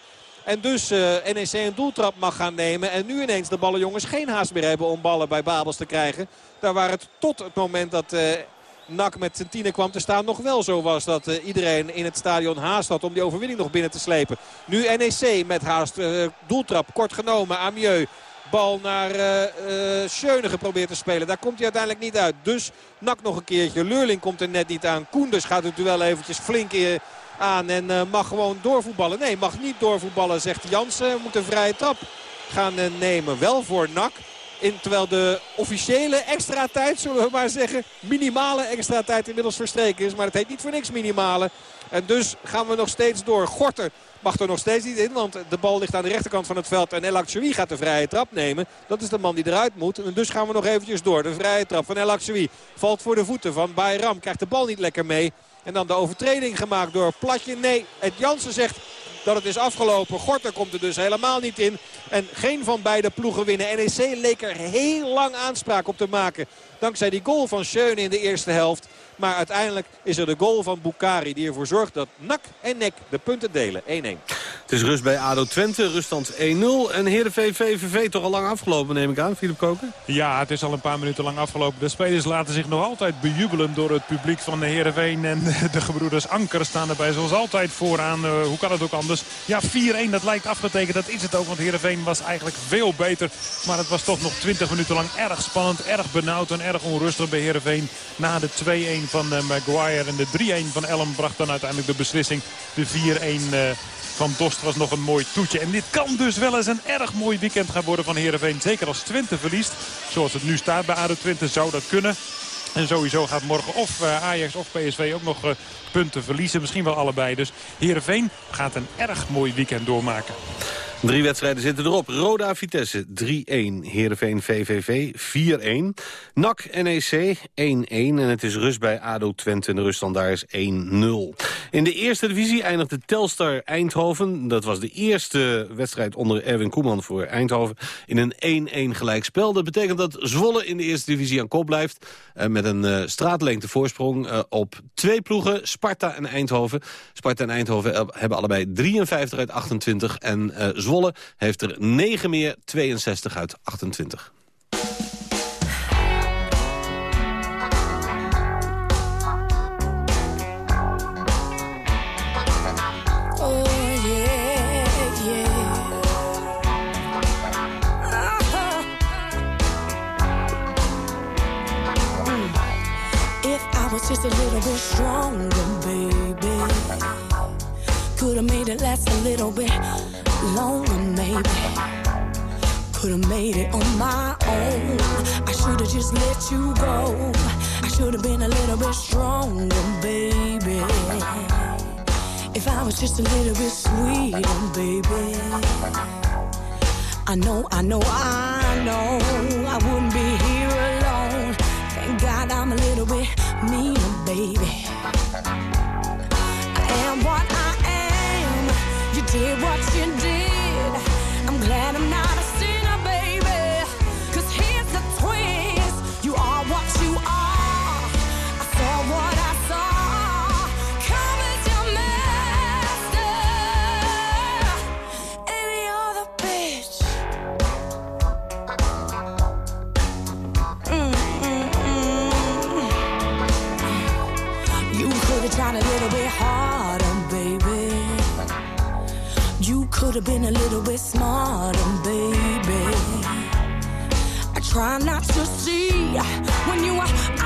En dus eh, NEC een doeltrap mag gaan nemen. En nu ineens de ballenjongens geen haast meer hebben om ballen bij Babels te krijgen. Daar waar het tot het moment dat eh NAC met zijn kwam te staan nog wel zo was. Dat eh, iedereen in het stadion haast had om die overwinning nog binnen te slepen. Nu NEC met haast. doeltrap kort genomen. Amieux. Bal naar Schöne geprobeerd te spelen. Daar komt hij uiteindelijk niet uit. Dus Nak nog een keertje. Leurling komt er net niet aan. Koenders gaat het duel eventjes flink eh, En eh, mag gewoon doorvoetballen. Nee, mag niet doorvoetballen zegt Jansen. Moet een vrije trap gaan eh, nemen. Wel voor Nak. In, terwijl de officiële extra tijd, zullen we maar zeggen, minimale extra tijd inmiddels verstreken is. Maar het heet niet voor niks minimale. En dus gaan we nog steeds door. Gorter mag er nog steeds niet in, want de bal ligt aan de rechterkant van het veld. En El Akshawi gaat de vrije trap nemen. Dat is de man die eruit moet. En dus gaan we nog eventjes door. De vrije trap van El Akshawi valt voor de voeten van Bayram. Krijgt de bal niet lekker mee. En dan de overtreding gemaakt door Platje. Nee, Ed Jansen zegt dat het is afgelopen. Gorter komt er dus helemaal niet in. En geen van beide ploegen winnen. NEC leek er heel lang aanspraak op te maken. Dankzij die goal van Schöne in de eerste helft. Maar uiteindelijk is er de goal van Bukari die ervoor zorgt dat NAC en NEC de punten delen. 1-1. Het is rust bij ADO Twente, ruststand 1-0. En Heerenveen VVV toch al lang afgelopen, neem ik aan, Philip Koken? Ja, het is al een paar minuten lang afgelopen. De spelers laten zich nog altijd bejubelen door het publiek van de Heerenveen. En [LAUGHS] de gebroeders Anker staan erbij zoals altijd vooraan. Eh, hoe kan het ook anders? Ja, 4-1, dat lijkt afgetekend. Dat is het ook, want Heerenveen was eigenlijk veel beter. Maar het was toch nog 20 minuten lang erg spannend, erg benauwd en erg onrustig bij Heerenveen. Na de 2-1 van eh, Maguire en de 3-1 van Ellen bracht dan uiteindelijk de beslissing. De 4-1 eh, van Dost was nog een mooi toetje. En dit kan dus wel eens een erg mooi weekend gaan worden van Heerenveen. Zeker als Twente verliest. Zoals het nu staat bij ADO Twente zou dat kunnen. En sowieso gaat morgen of eh, Ajax of PSV ook nog punten verliezen. Misschien wel allebei. Dus Heerenveen gaat een erg mooi weekend doormaken. Drie wedstrijden zitten erop. Roda Vitesse 3-1. Heerenveen VVV 4-1. NAC NEC 1-1. En het is rust bij ADO Twente. En de ruststand daar is 1-0. In de eerste divisie eindigde Telstar Eindhoven. Dat was de eerste wedstrijd onder Erwin Koeman voor Eindhoven. In een 1-1 gelijkspel. Dat betekent dat Zwolle in de eerste divisie aan kop blijft. eh, met een eh, straatlengte voorsprong eh, op twee ploegen. Sparta en Eindhoven. Sparta en Eindhoven hebben allebei 53 uit 28. En eh, Zwolle heeft er 9 meer, 62 uit 28. Oh yeah, yeah. Mm. Just a little bit stronger, baby, could have made it last a little bit longer, maybe. Could have made it on my own. I should have just let you go. I should have been a little bit stronger, baby. If I was just a little bit sweeter, baby. I know, I know, I know I wouldn't be here alone. Thank God I'm a little bit meaner, baby. I am what I did what you did. I'm glad I'm not a have been a little bit smarter, baby. I try not to see when you were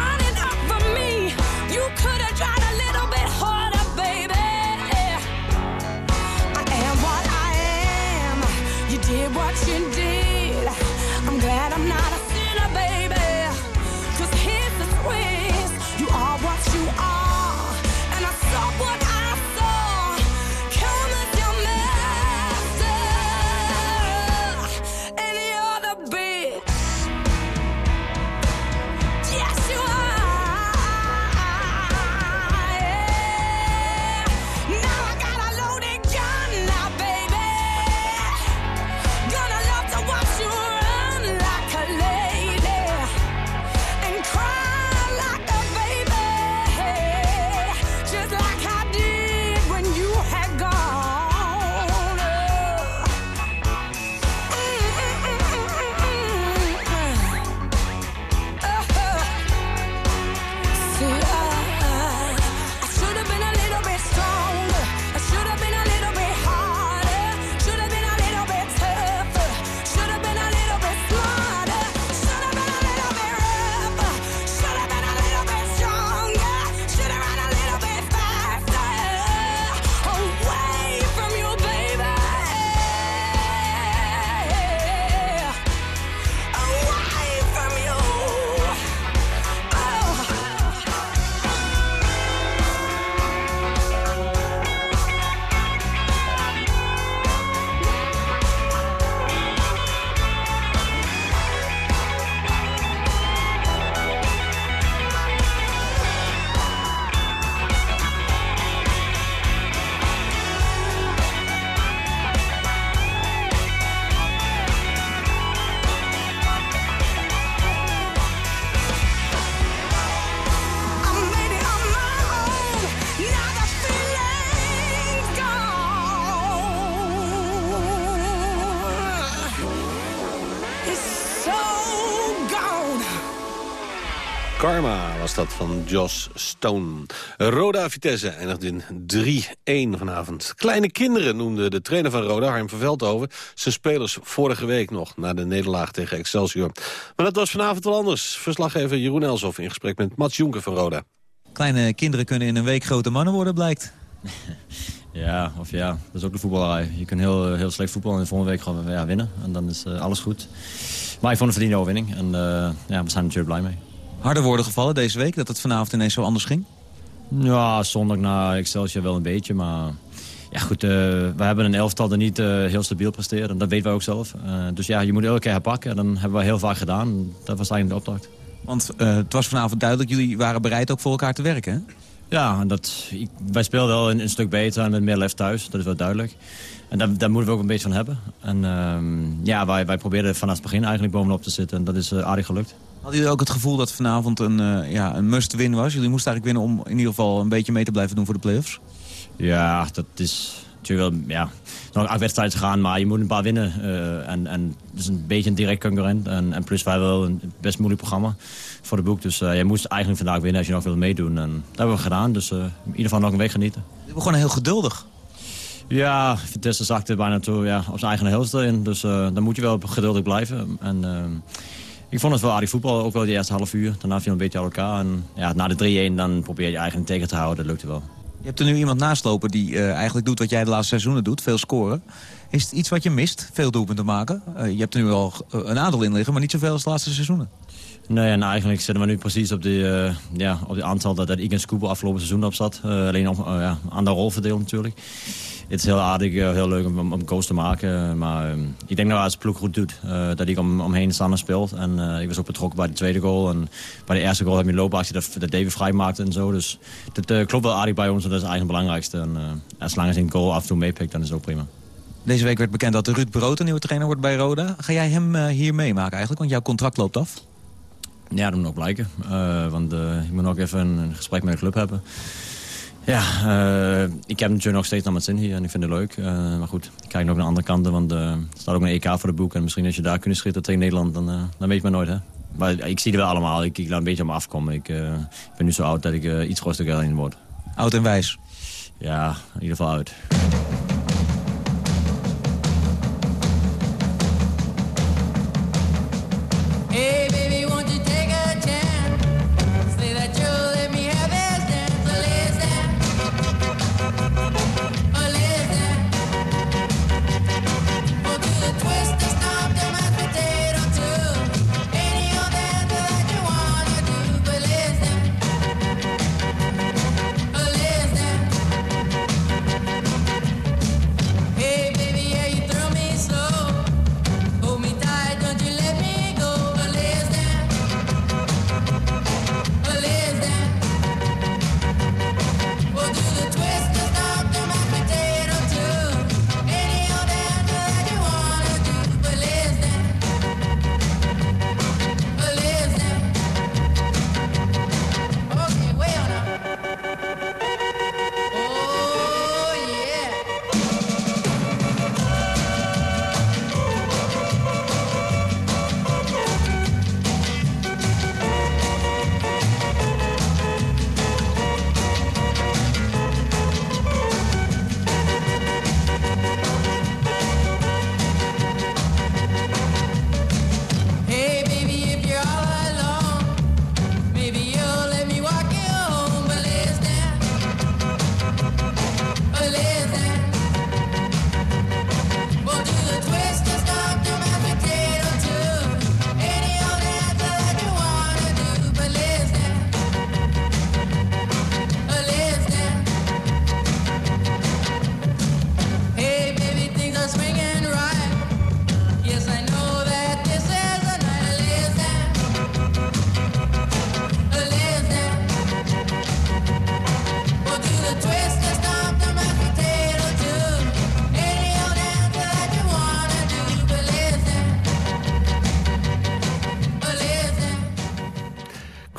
Karma was dat van Joss Stone. Roda Vitesse eindigt in 3-1 vanavond. Kleine kinderen noemde de trainer van Roda, Harm van Veldhoven... zijn spelers vorige week nog, na de nederlaag tegen Excelsior. Maar dat was vanavond wel anders. Verslaggever Jeroen Elshoff in gesprek met Mats Jonker van Roda. Kleine kinderen kunnen in een week grote mannen worden, blijkt. [LAUGHS] Ja, of ja, dat is ook de voetballerij. Je kunt heel, heel slecht voetballen en de volgende week gewoon ja, winnen. En dan is eh, alles goed. Maar ik vond een verdiende overwinning. En eh, ja, we zijn er natuurlijk blij mee. Harde woorden gevallen deze week, dat het vanavond ineens zo anders ging? Ja, zondag na Excelsior wel een beetje, maar... Ja goed, eh, we hebben een elftal dat niet eh, heel stabiel presteert. En dat weten we ook zelf. Eh, dus ja, je moet elke keer herpakken. En dat hebben we heel vaak gedaan. Dat was eigenlijk de opdracht. Want het was vanavond duidelijk, jullie waren bereid ook voor elkaar te werken, hè? Ja, en dat, ik, wij spelen wel een, een stuk beter en met meer lef thuis. Dat is wel duidelijk. En daar, daar moeten we ook een beetje van hebben. En ehm, ja, wij, wij probeerden vanaf het begin eigenlijk bovenop te zitten. En dat is aardig gelukt. Hadden jullie ook het gevoel dat vanavond een, eh, ja, een must-win was? Jullie moesten eigenlijk winnen om in ieder geval een beetje mee te blijven doen voor de play-offs? Ja, dat is natuurlijk wel... Ja, nog acht wedstrijden gaan, maar je moet een paar winnen. eh, en, en het is een beetje een direct concurrent. En, en plus wij wel een best moeilijk programma voor de boek. Dus eh, je moest eigenlijk vandaag winnen als je nog wilt meedoen. En dat hebben we gedaan. Dus in ieder geval nog een week genieten. We gewoon heel geduldig. Ja, Vitesse zakte bijna toe, ja, op zijn eigen helft in. Dus dan moet je wel geduldig blijven. En ik vond het wel aardig voetbal, ook wel die eerste half uur. Daarna viel een beetje aan elkaar. En ja, na de 3-1 dan probeer je eigenlijk tegen te houden. Dat lukte wel. Je hebt er nu iemand naast lopen die eh, eigenlijk doet wat jij de laatste seizoenen doet, veel scoren. Is het iets wat je mist, veel doelpunten maken? Eh, je hebt er nu al eh, een aantal in liggen, maar niet zoveel als de laatste seizoenen. Nee, en eigenlijk zitten we nu precies op die, eh, ja, op aantal dat, dat ik en Scoop afgelopen seizoen op zat. Eh, alleen op, eh, ja, aan de rol verdeeld natuurlijk. Het is heel aardig, heel leuk om, om goals te maken. Maar eh, ik denk dat als de ploeg goed doet, dat ik om, omheen Sanne speelt. En ik was ook betrokken bij de tweede goal. En bij de eerste goal heb je een loopactie dat, dat David vrij maakte en zo. Dus dat klopt wel aardig bij ons dat is eigenlijk het belangrijkste. En als hij een goal af en toe meepikt, dan is het ook prima. Deze week werd bekend dat Ruud Brood een nieuwe trainer wordt bij Roda. Ga jij hem hier meemaken eigenlijk, want jouw contract loopt af? Ja, dat moet nog blijken. Eh, want eh, ik moet nog even een gesprek met de club hebben. Ja, eh, ik heb natuurlijk nog steeds naar mijn zin hier en ik vind het leuk. Maar goed, ik kijk nog naar de andere kanten, want er staat ook een EK voor de boek. En misschien als je daar kunt schieten tegen Nederland, dan, dan weet je maar nooit. Hè? Maar ik zie het wel allemaal, ik, ik laat een beetje op me afkomen. Ik, ik ben nu zo oud dat ik iets rustiger in word. Oud en wijs? Ja, in ieder geval oud.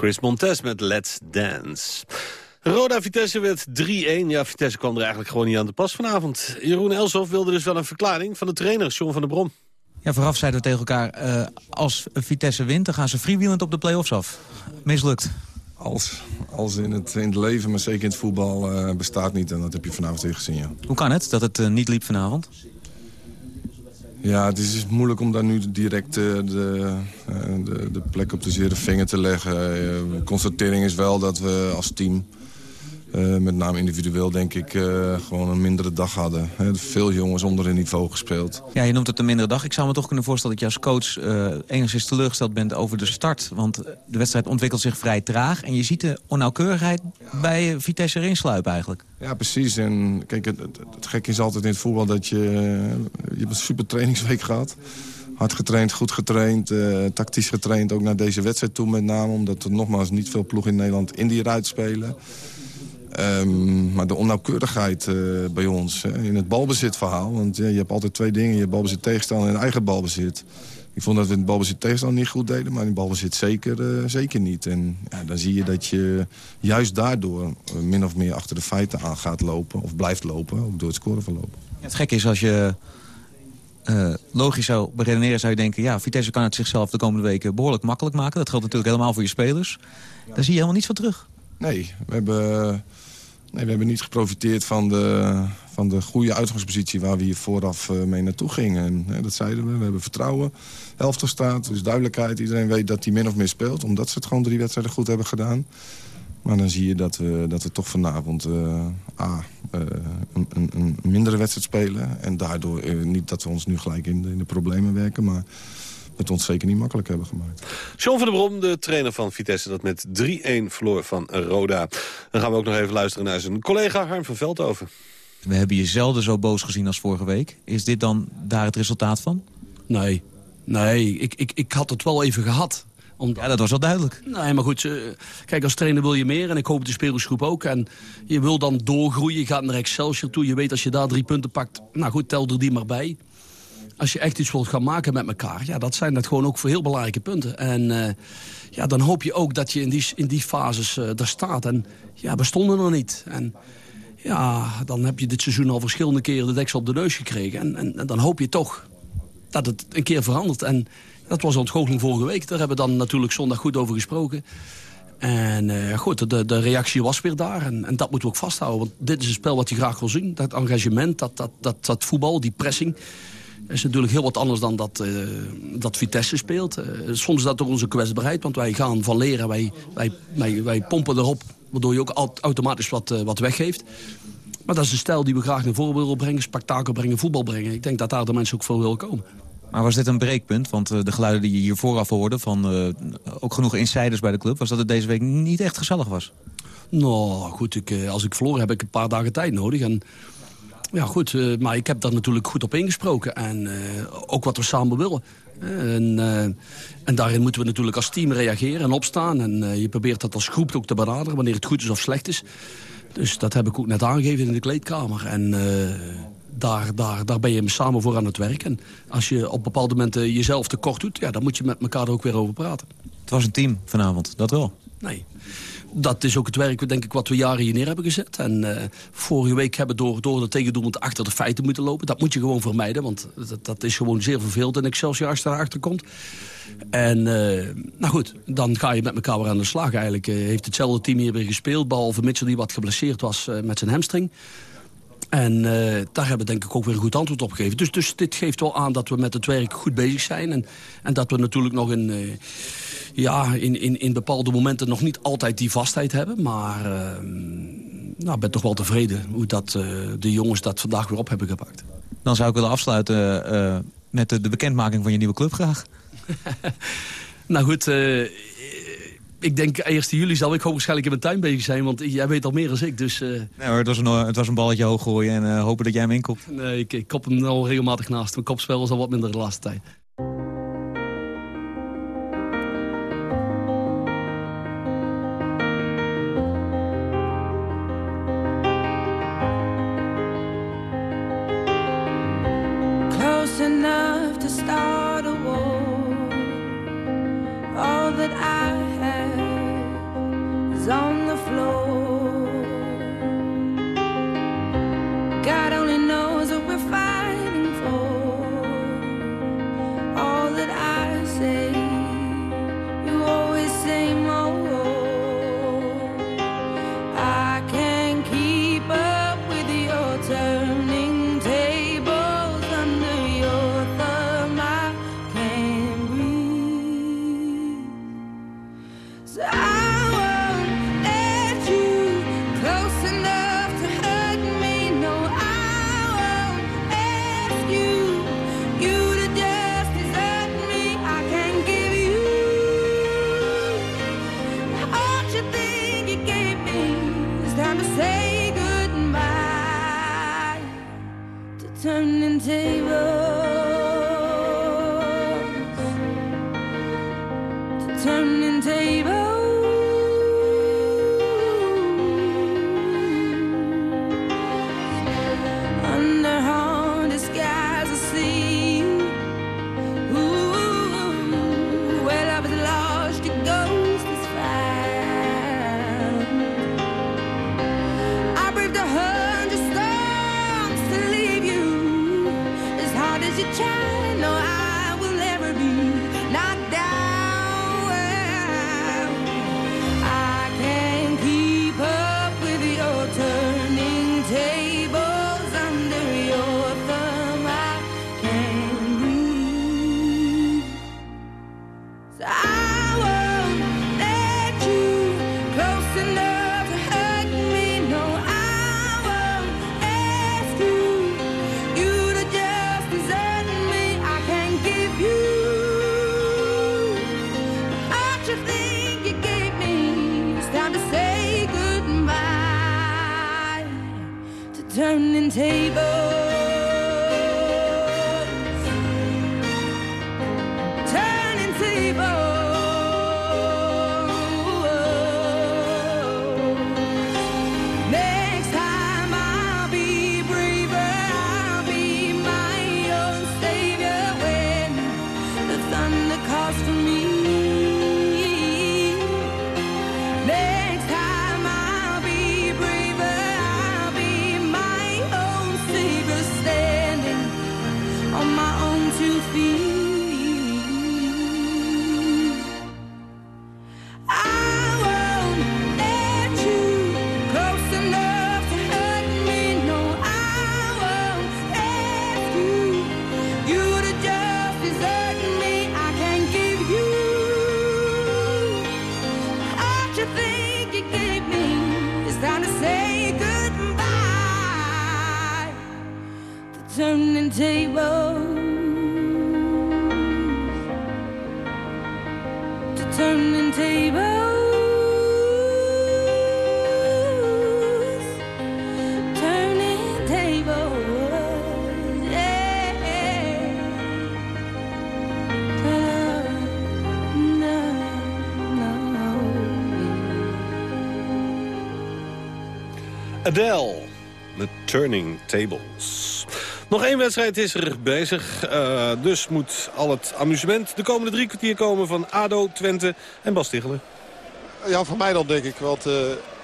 Chris Montes met Let's Dance. Roda Vitesse werd 3-1. Ja, Vitesse kwam er eigenlijk gewoon niet aan te pas vanavond. Jeroen Elsof wilde dus wel een verklaring van de trainer, John van der Brom. Ja, vooraf zeiden we tegen elkaar, eh, als Vitesse wint... dan gaan ze freewheelend op de play-offs af. Mislukt. Als, als in, het, in het leven, maar zeker in het voetbal, eh, bestaat niet. En dat heb je vanavond weer gezien, ja. Hoe kan het dat het eh, niet liep vanavond? Ja, het is moeilijk om daar nu direct eh, de, eh, de, de plek op de zere vinger te leggen. Eh, De constatering is wel dat we als team, eh, met name individueel denk ik, eh, gewoon een mindere dag hadden. Veel jongens onder hun niveau gespeeld. Ja, je noemt het een mindere dag. Ik zou me toch kunnen voorstellen dat je als coach eh, enigszins teleurgesteld bent over de start. Want de wedstrijd ontwikkelt zich vrij traag. En je ziet de onnauwkeurigheid bij Vitesse erin sluipen eigenlijk. Ja, precies. En kijk, het, het, het gekke is altijd in het voetbal dat je... je hebt een super trainingsweek gehad. Hard getraind, goed getraind, tactisch getraind. Ook naar deze wedstrijd toe met name. Omdat er nogmaals niet veel ploegen in Nederland in die ruit spelen. Ehm, maar de onnauwkeurigheid eh, bij ons hè, in het balbezitverhaal. Want ja, je hebt altijd twee dingen. Je hebt balbezit tegenstander en eigen balbezit. Ik vond dat we in het balbezit tegenstander niet goed deden. Maar in het balbezit zeker, eh, zeker niet. En ja, dan zie je dat je juist daardoor eh, min of meer achter de feiten aan gaat lopen. Of blijft lopen, ook door het scoreverloop. Ja, het gekke is als je logisch zou beredeneren, zou je denken... ja, Vitesse kan het zichzelf de komende weken behoorlijk makkelijk maken. Dat geldt natuurlijk helemaal voor je spelers. Daar zie je helemaal niets van terug. Nee, we hebben, we hebben niet geprofiteerd van de, van de goede uitgangspositie... waar we hier vooraf eh, mee naartoe gingen. En, hè, dat zeiden we, we hebben vertrouwen. Elftal staat, dus duidelijkheid. Iedereen weet dat hij min of meer speelt... omdat ze het gewoon drie wedstrijden goed hebben gedaan. Maar dan zie je dat we, dat we toch vanavond eh, A, eh, een, een, mindere wedstrijd spelen. En daardoor niet dat we ons nu gelijk in de, in de problemen werken... maar het ons zeker niet makkelijk hebben gemaakt. John van der Brom, de trainer van Vitesse, dat met 3-1 verloor van Roda. Dan gaan we ook nog even luisteren naar zijn collega Harm van Veldhoven. We hebben je zelden zo boos gezien als vorige week. Is dit dan daar het resultaat van? Nee, nee ik, ik, ik had het wel even gehad. Ja, dat was wel duidelijk. Nee, maar goed, eh, kijk, als trainer wil je meer. En ik hoop de spelersgroep ook. En je wil dan doorgroeien. Je gaat naar Excelsior toe. Je weet als je daar drie punten pakt. Nou goed, tel er die maar bij. Als je echt iets wilt gaan maken met elkaar. Ja, dat zijn dat gewoon ook voor heel belangrijke punten. En eh, ja, dan hoop je ook dat je in die, in die fases eh, daar staat. En ja, we stonden er niet. En ja, dan heb je dit seizoen al verschillende keren de deksel op de neus gekregen. En, en, dan hoop je toch dat het een keer verandert. En dat was ontgoocheling vorige week. Daar hebben we dan natuurlijk zondag goed over gesproken. En eh, goed, de, de reactie was weer daar. En, en dat moeten we ook vasthouden. Want dit is een spel wat je graag wil zien. Dat engagement, dat, dat, dat, dat voetbal, die pressing... is natuurlijk heel wat anders dan dat, eh, dat Vitesse speelt. Eh, soms is dat door onze kwetsbaarheid. Want wij gaan van leren, wij, wij, wij, wij pompen erop... waardoor je ook au- automatisch wat, eh, wat weggeeft. Maar dat is een stijl die we graag naar voren willen brengen. Spektakel brengen, voetbal brengen. Ik denk dat daar de mensen ook voor willen komen. Maar was dit een breekpunt? Want de geluiden die je hier vooraf hoorde... van ook genoeg insiders bij de club... was dat het deze week niet echt gezellig was. Nou, goed, ik, als ik verloor heb ik een paar dagen tijd nodig. En ja, goed, eh, maar ik heb daar natuurlijk goed op ingesproken. En eh, ook wat we samen willen. En, eh, en daarin moeten we natuurlijk als team reageren en opstaan. En je probeert dat als groep ook te benaderen, wanneer het goed is of slecht is. Dus dat heb ik ook net aangegeven in de kleedkamer. En daar, daar, daar ben je samen voor aan het werk. En als je op bepaalde momenten jezelf tekort doet... Ja, dan moet je met elkaar er ook weer over praten. Het was een team vanavond, dat wel. Nee. Dat is ook het werk denk ik, wat we jaren hier neer hebben gezet. En eh, vorige week hebben we door, door de tegendoelpunt achter de feiten moeten lopen. Dat moet je gewoon vermijden, want dat, dat is gewoon zeer verveeld in Excelsior als je daarachter komt. En eh, nou goed, dan ga je met elkaar weer aan de slag. Eigenlijk eh, heeft hetzelfde team hier weer gespeeld, behalve Mitchell die wat geblesseerd was met zijn hamstring. En eh, daar hebben we denk ik ook weer een goed antwoord op gegeven. Dus, dus dit geeft wel aan dat we met het werk goed bezig zijn. En, en dat we natuurlijk nog in, eh, ja, in, in, in bepaalde momenten nog niet altijd die vastheid hebben. Maar eh, nou, ik ben toch wel tevreden hoe dat, eh, de jongens dat vandaag weer op hebben gepakt. Dan zou ik willen afsluiten met de, de bekendmaking van je nieuwe club graag. [LAUGHS] Nou goed, ik denk 1 juli zal ik waarschijnlijk in mijn tuin bezig zijn. Want jij weet al meer dan ik. Dus eh, Nee hoor, het was een, eh, het was een balletje hoog gooien en eh, hopen dat jij hem inkopt. nee, ik, ik kop hem al regelmatig naast. Mijn kopspel is al wat minder de laatste tijd. Turning tables. To turning tables. Turning tables. Yeah. No, no, Adele, The Turning Tables. Nog één wedstrijd is er bezig. eh, dus moet al het amusement de komende drie kwartier komen van ADO, Twente en Bas. Ja, van mij dan denk ik. Want eh,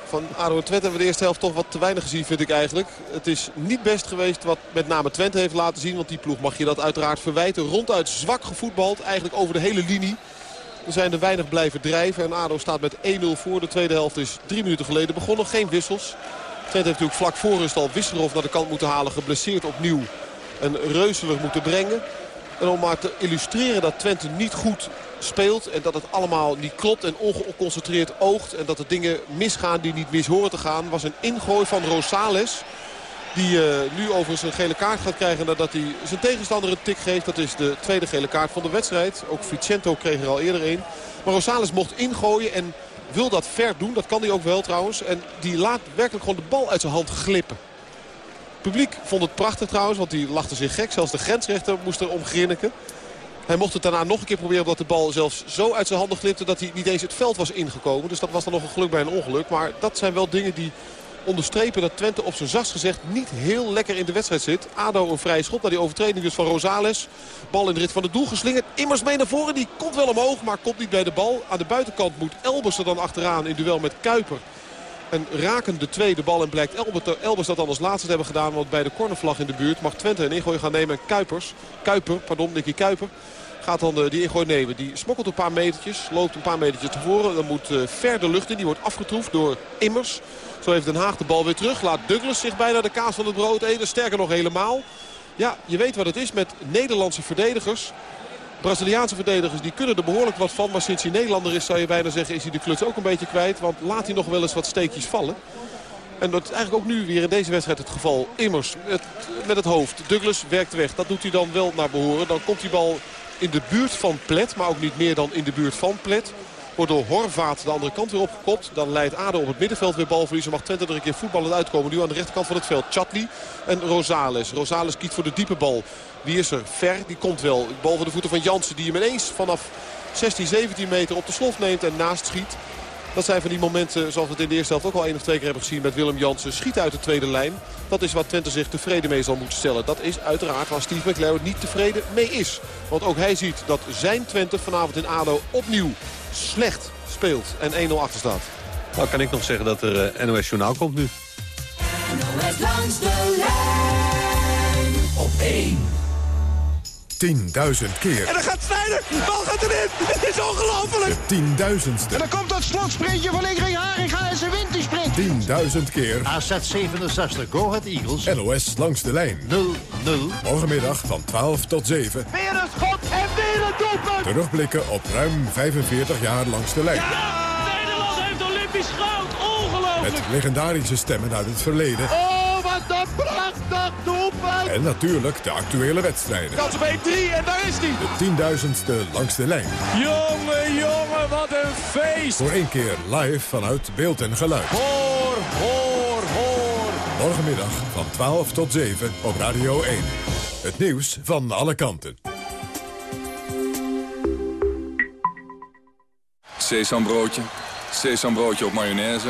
van ADO en Twente hebben we de eerste helft toch wat te weinig gezien vind ik eigenlijk. Het is niet best geweest wat met name Twente heeft laten zien. Want die ploeg mag je dat uiteraard verwijten. Ronduit zwak gevoetbald. Eigenlijk over de hele linie. Er zijn er weinig blijven drijven. En ADO staat met 1-0 voor. De tweede helft is drie minuten geleden begonnen. Geen wissels. Twente heeft natuurlijk vlak voor rust al Wisserov naar de kant moeten halen. Geblesseerd opnieuw. En reuzelig moeten brengen. En om maar te illustreren dat Twente niet goed speelt. En dat het allemaal niet klopt en ongeconcentreerd oogt. En dat er dingen misgaan die niet mis horen te gaan. Was een ingooi van Rosales. Die eh, nu overigens een gele kaart gaat krijgen nadat hij zijn tegenstander een tik geeft. Dat is de tweede gele kaart van de wedstrijd. Ook Vicento kreeg er al eerder een. Maar Rosales mocht ingooien en wil dat ver doen. Dat kan hij ook wel trouwens. En die laat werkelijk gewoon de bal uit zijn hand glippen. Het publiek vond het prachtig trouwens, want die lachte zich gek. Zelfs de grensrechter moest er om grinniken. Hij mocht het daarna nog een keer proberen omdat de bal zelfs zo uit zijn handen glipte... dat hij niet eens het veld was ingekomen. Dus dat was dan nog een geluk bij een ongeluk. Maar dat zijn wel dingen die onderstrepen dat Twente op zijn zachtst gezegd niet heel lekker in de wedstrijd zit. ADO een vrije schot naar die overtreding dus van Rosales. Bal in de rit van het doel geslingerd. Immers mee naar voren. Die komt wel omhoog, maar komt niet bij de bal. Aan de buitenkant moet Elbers er dan achteraan in duel met Kuiper. En raken de tweede bal en blijkt Elbers dat dan als laatste te hebben gedaan. Want bij de cornervlag in de buurt mag Twente een ingooi gaan nemen. En Kuipers, Kuiper, pardon, Nicky Kuiper gaat dan eh, die ingooi nemen. Die smokkelt een paar metertjes, loopt een paar metertjes tevoren. Dan moet eh, ver de lucht in. Die wordt afgetroefd door Immers. Zo heeft Den Haag de bal weer terug. Laat Douglas zich bijna de kaas van het brood eten. Sterker nog helemaal. Ja, je weet wat het is met Nederlandse verdedigers. Braziliaanse verdedigers die kunnen er behoorlijk wat van. Maar sinds hij Nederlander is zou je bijna zeggen is hij de kluts ook een beetje kwijt. Want laat hij nog wel eens wat steekjes vallen. En dat is eigenlijk ook nu weer in deze wedstrijd het geval. Immers het, met het hoofd. Douglas werkt weg. Dat doet hij dan wel naar behoren. Dan komt die bal in de buurt van Plet. Maar ook niet meer dan in de buurt van Plet. Wordt door Horvaat de andere kant weer opgekopt. Dan leidt ADO op het middenveld weer balverlies. Dan mag Twente er een keer voetballend uitkomen. Nu aan de rechterkant van het veld. Chatli en Rosales. Rosales kiet voor de diepe bal. Wie is er? Ver, die komt wel. Boven de voeten van Jansen die hem ineens vanaf 16, 17 meter op de slof neemt en naast schiet. Dat zijn van die momenten zoals we het in de eerste helft ook al één of twee keer hebben gezien met Willem Jansen. Schiet uit de tweede lijn. Dat is wat Twente zich tevreden mee zal moeten stellen. Dat is uiteraard waar Steve McLaren niet tevreden mee is. Want ook hij ziet dat zijn Twente vanavond in ADO opnieuw slecht speelt en 1-0 achter staat. Nou kan ik nog zeggen dat er eh, NOS Journaal komt nu. NOS langs de lijn op 1. 10.000 keer. En dan gaat Snijder, de bal gaat erin. Het is ongelooflijk. De tienduizendste. En dan komt dat slotsprintje van Ingrid Haringa en ze wint die sprint. 10.000 keer. AZ 67, Go Ahead Eagles. NOS langs de lijn. 0-0. Morgenmiddag van 12 tot 7. Weer een schot en weer een doelpunt. Terugblikken op ruim 45 jaar langs de lijn. Nederland heeft Olympisch goud. Ongelooflijk. Met legendarische stemmen uit het verleden. Oh, wat een prachtig doelpunt. En natuurlijk de actuele wedstrijden. Kans op 1-3 en daar is hij. De tienduizendste langs de lijn. Jongen, jongen, wat een feest. Voor één keer live vanuit beeld en geluid. Hoor, hoor, hoor. Morgenmiddag van 12 tot 7 op Radio 1. Het nieuws van alle kanten. Sesambroodje, sesambroodje op mayonaise,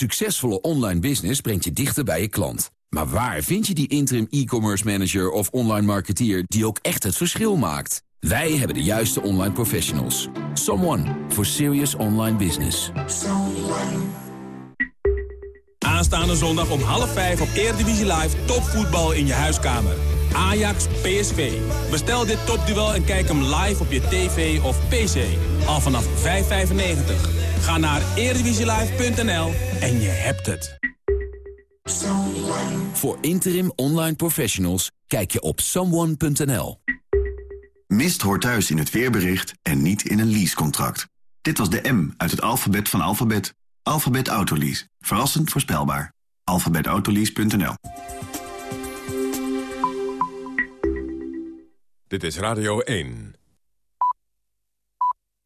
Succesvolle online business brengt je dichter bij je klant. Maar waar vind je die interim e-commerce manager of online marketeer die ook echt het verschil maakt? Wij hebben de juiste online professionals. Someone for serious online business. Aanstaande zondag om half vijf op Eredivisie Live topvoetbal in je huiskamer. Ajax PSV. Bestel dit topduel en kijk hem live op je tv of pc. Al vanaf 5,95. Ga naar eredivisielive.nl en je hebt het. Voor interim online professionals kijk je op someone.nl. Mist hoort thuis in het weerbericht en niet in een leasecontract. Dit was de M uit het alfabet van alfabet. Alfabet Autolease. Verrassend voorspelbaar. alfabetautolease.nl Dit is Radio 1.